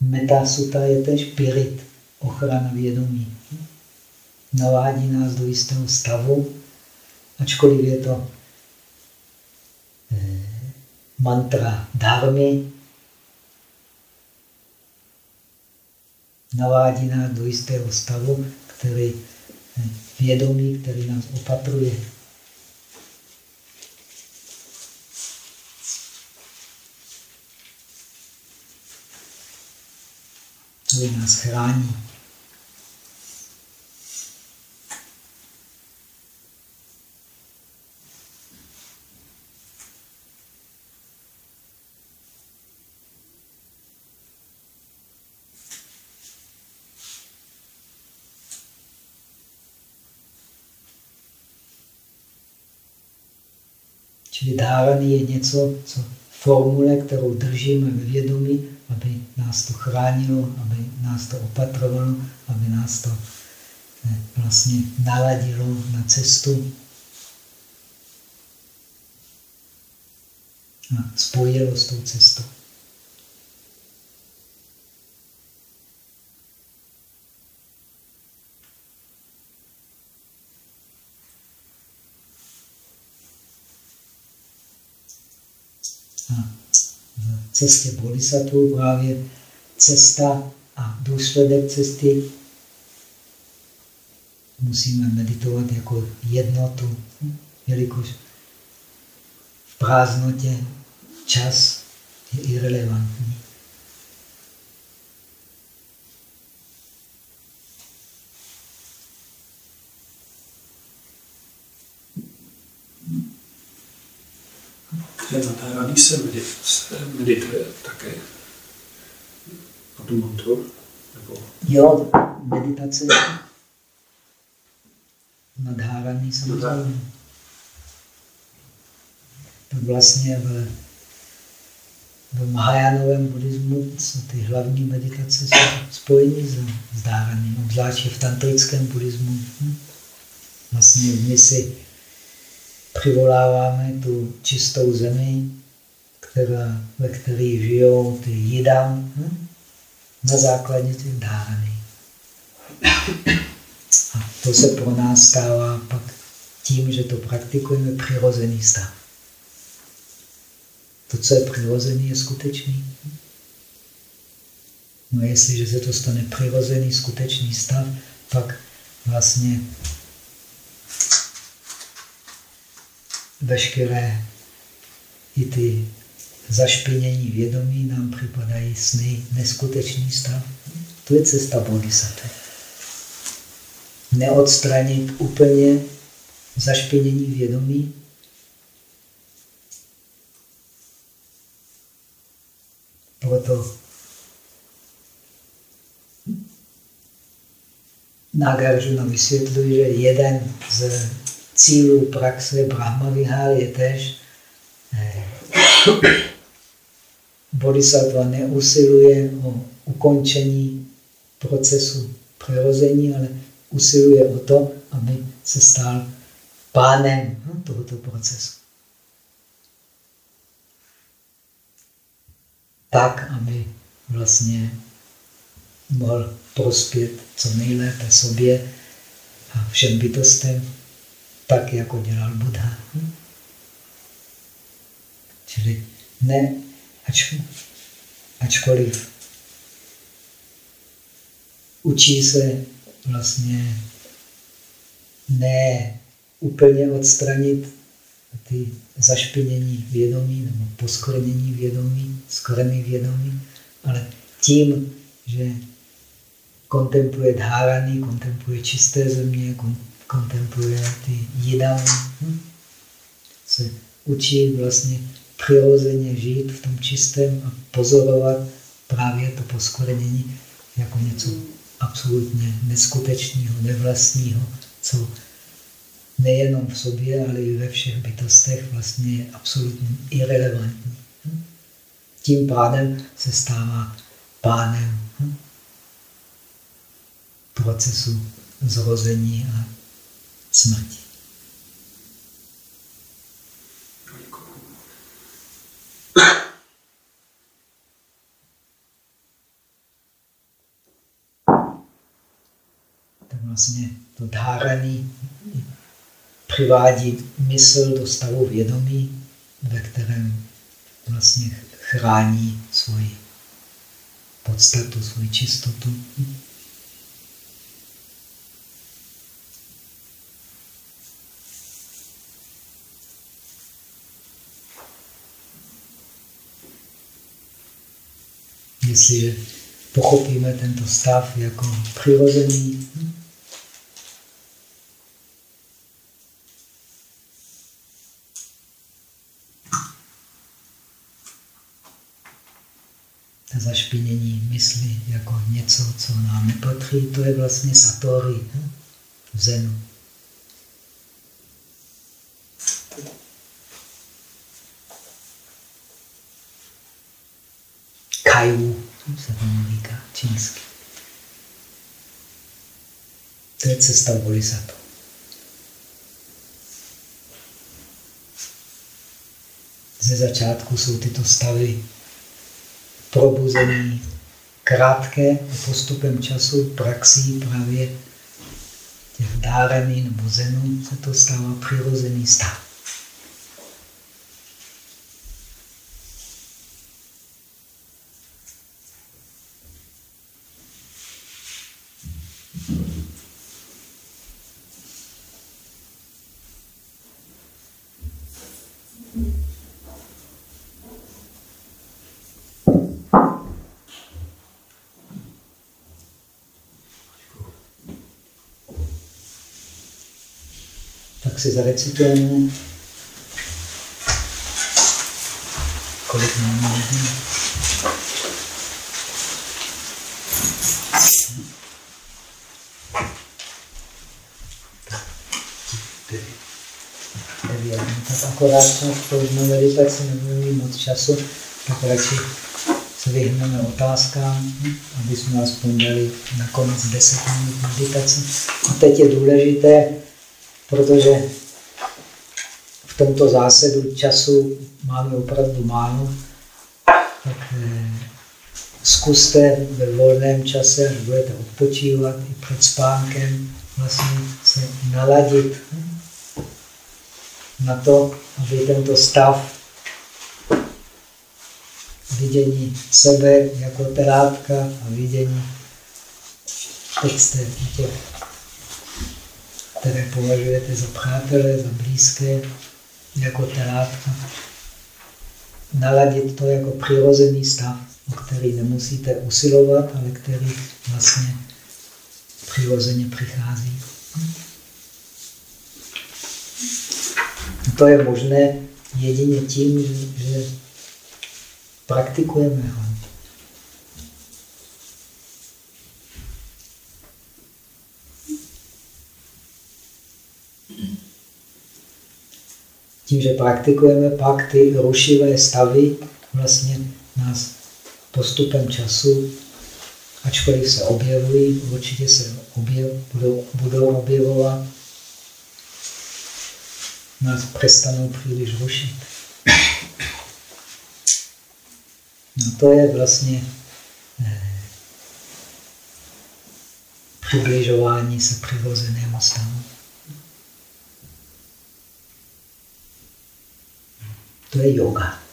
Metasuta je tež pirit, ochrana vědomí. Navádí nás do jistého stavu, ačkoliv je to eh, mantra dharmy, navádí nás do jistého stavu, který eh, vědomí, který nás opatruje. Který nás chrání. Čili dávaný je něco, co formule, kterou držíme ve vědomí, aby nás to chránilo, aby nás to opatrovalo, aby nás to eh, vlastně naladilo na cestu a spojilo s tou cestou. Cestě bodhisattva právě cesta a důsledek cesty musíme meditovat jako jednotu, jelikož v prázdnotě čas je irrelevantní. Je natáraný se medituje také po tu mantru? Nebo... Jo, meditace nadháraný samozřejmě. Tak vlastně v, v Mahajánovém buddhismu jsou ty hlavní meditace jsou spojeny s, s dáraným, obzvláště v tantrickém buddhismu. Hm? Vlastně my si přivoláváme tu čistou zemi, která, ve které žijou ty jidam, hm? na základě těch dáraných. A to se pro nás stává pak tím, že to praktikujeme přirozený stav. To, co je přirozený, je skutečný. No a jestliže se to stane přirozený, skutečný stav, pak vlastně veškeré i ty zašpinění vědomí nám připadají sny, neskutečný stav. To je cesta bodhisattva. Neodstranit úplně zašpinění vědomí, proto Nagarjuna vysvětluje, že jeden z cílů praxe Brahmavihár je tež eh, bodhisattva neusiluje o ukončení procesu přirození, ale usiluje o to, aby se stal pánem hm, tohoto procesu. Tak, aby vlastně mohl prospět co nejlépe sobě a všem bytostem, tak, jako dělal Buddha. Čili ne, ač, ačkoliv učí se vlastně ne úplně odstranit ty zašpinění vědomí nebo poskvrnění vědomí, skvrny vědomí, ale tím, že kontempluje dhárany, kontempluje čisté země, kontempluje ty jidamy, hm? se učí vlastně přirozeně žít v tom čistém a pozorovat právě to poskvrnění jako něco absolutně neskutečného, nevlastního, co nejenom v sobě, ale i ve všech bytostech vlastně je absolutně irrelevantní. Tím pádem se stává pánem procesu zrození a smrti. Vlastně to dháraný přivádí mysl do stavu vědomí, ve kterém vlastně chrání svoji podstatu, svoji čistotu. Jestliže pochopíme tento stav jako přirozený, zašpinění mysli jako něco, co nepatří, to je vlastně satori hm? v zenu. Kaju se tomu říká čínsky. To je cesta bodhisattva. ze začátku jsou tyto stavy probuzení krátké postupem času, praxí právě těch dárený nebo zenů se to stává přirozený stav. Zarecitujeme, kolik máme. Tak akorát to na meditaci nebude moc času, tak radši se vyhneme otázkám, aby jsme aspoň dali nakonec 10 minut meditace. A teď je důležité, protože tomto zásadu času máme opravdu málo, tak eh, zkuste ve volném čase, až budete odpočívat i před spánkem, vlastně se naladit na to, aby tento stav vidění sebe jako terátka a vidění těch které považujete za přátelé, za blízké, jako telátka. Naladit to jako přirozený stav, o který nemusíte usilovat, ale který vlastně přirozeně přichází. To je možné jedině tím, že praktikujeme ho. Tím, že praktikujeme pak ty rušivé stavy, vlastně nás postupem času, ačkoliv se objevují, určitě se objev, budou, budou objevovat, nás přestanou příliš rušit. No to je vlastně eh, přibližování se přirozenému stavu. To je yoga.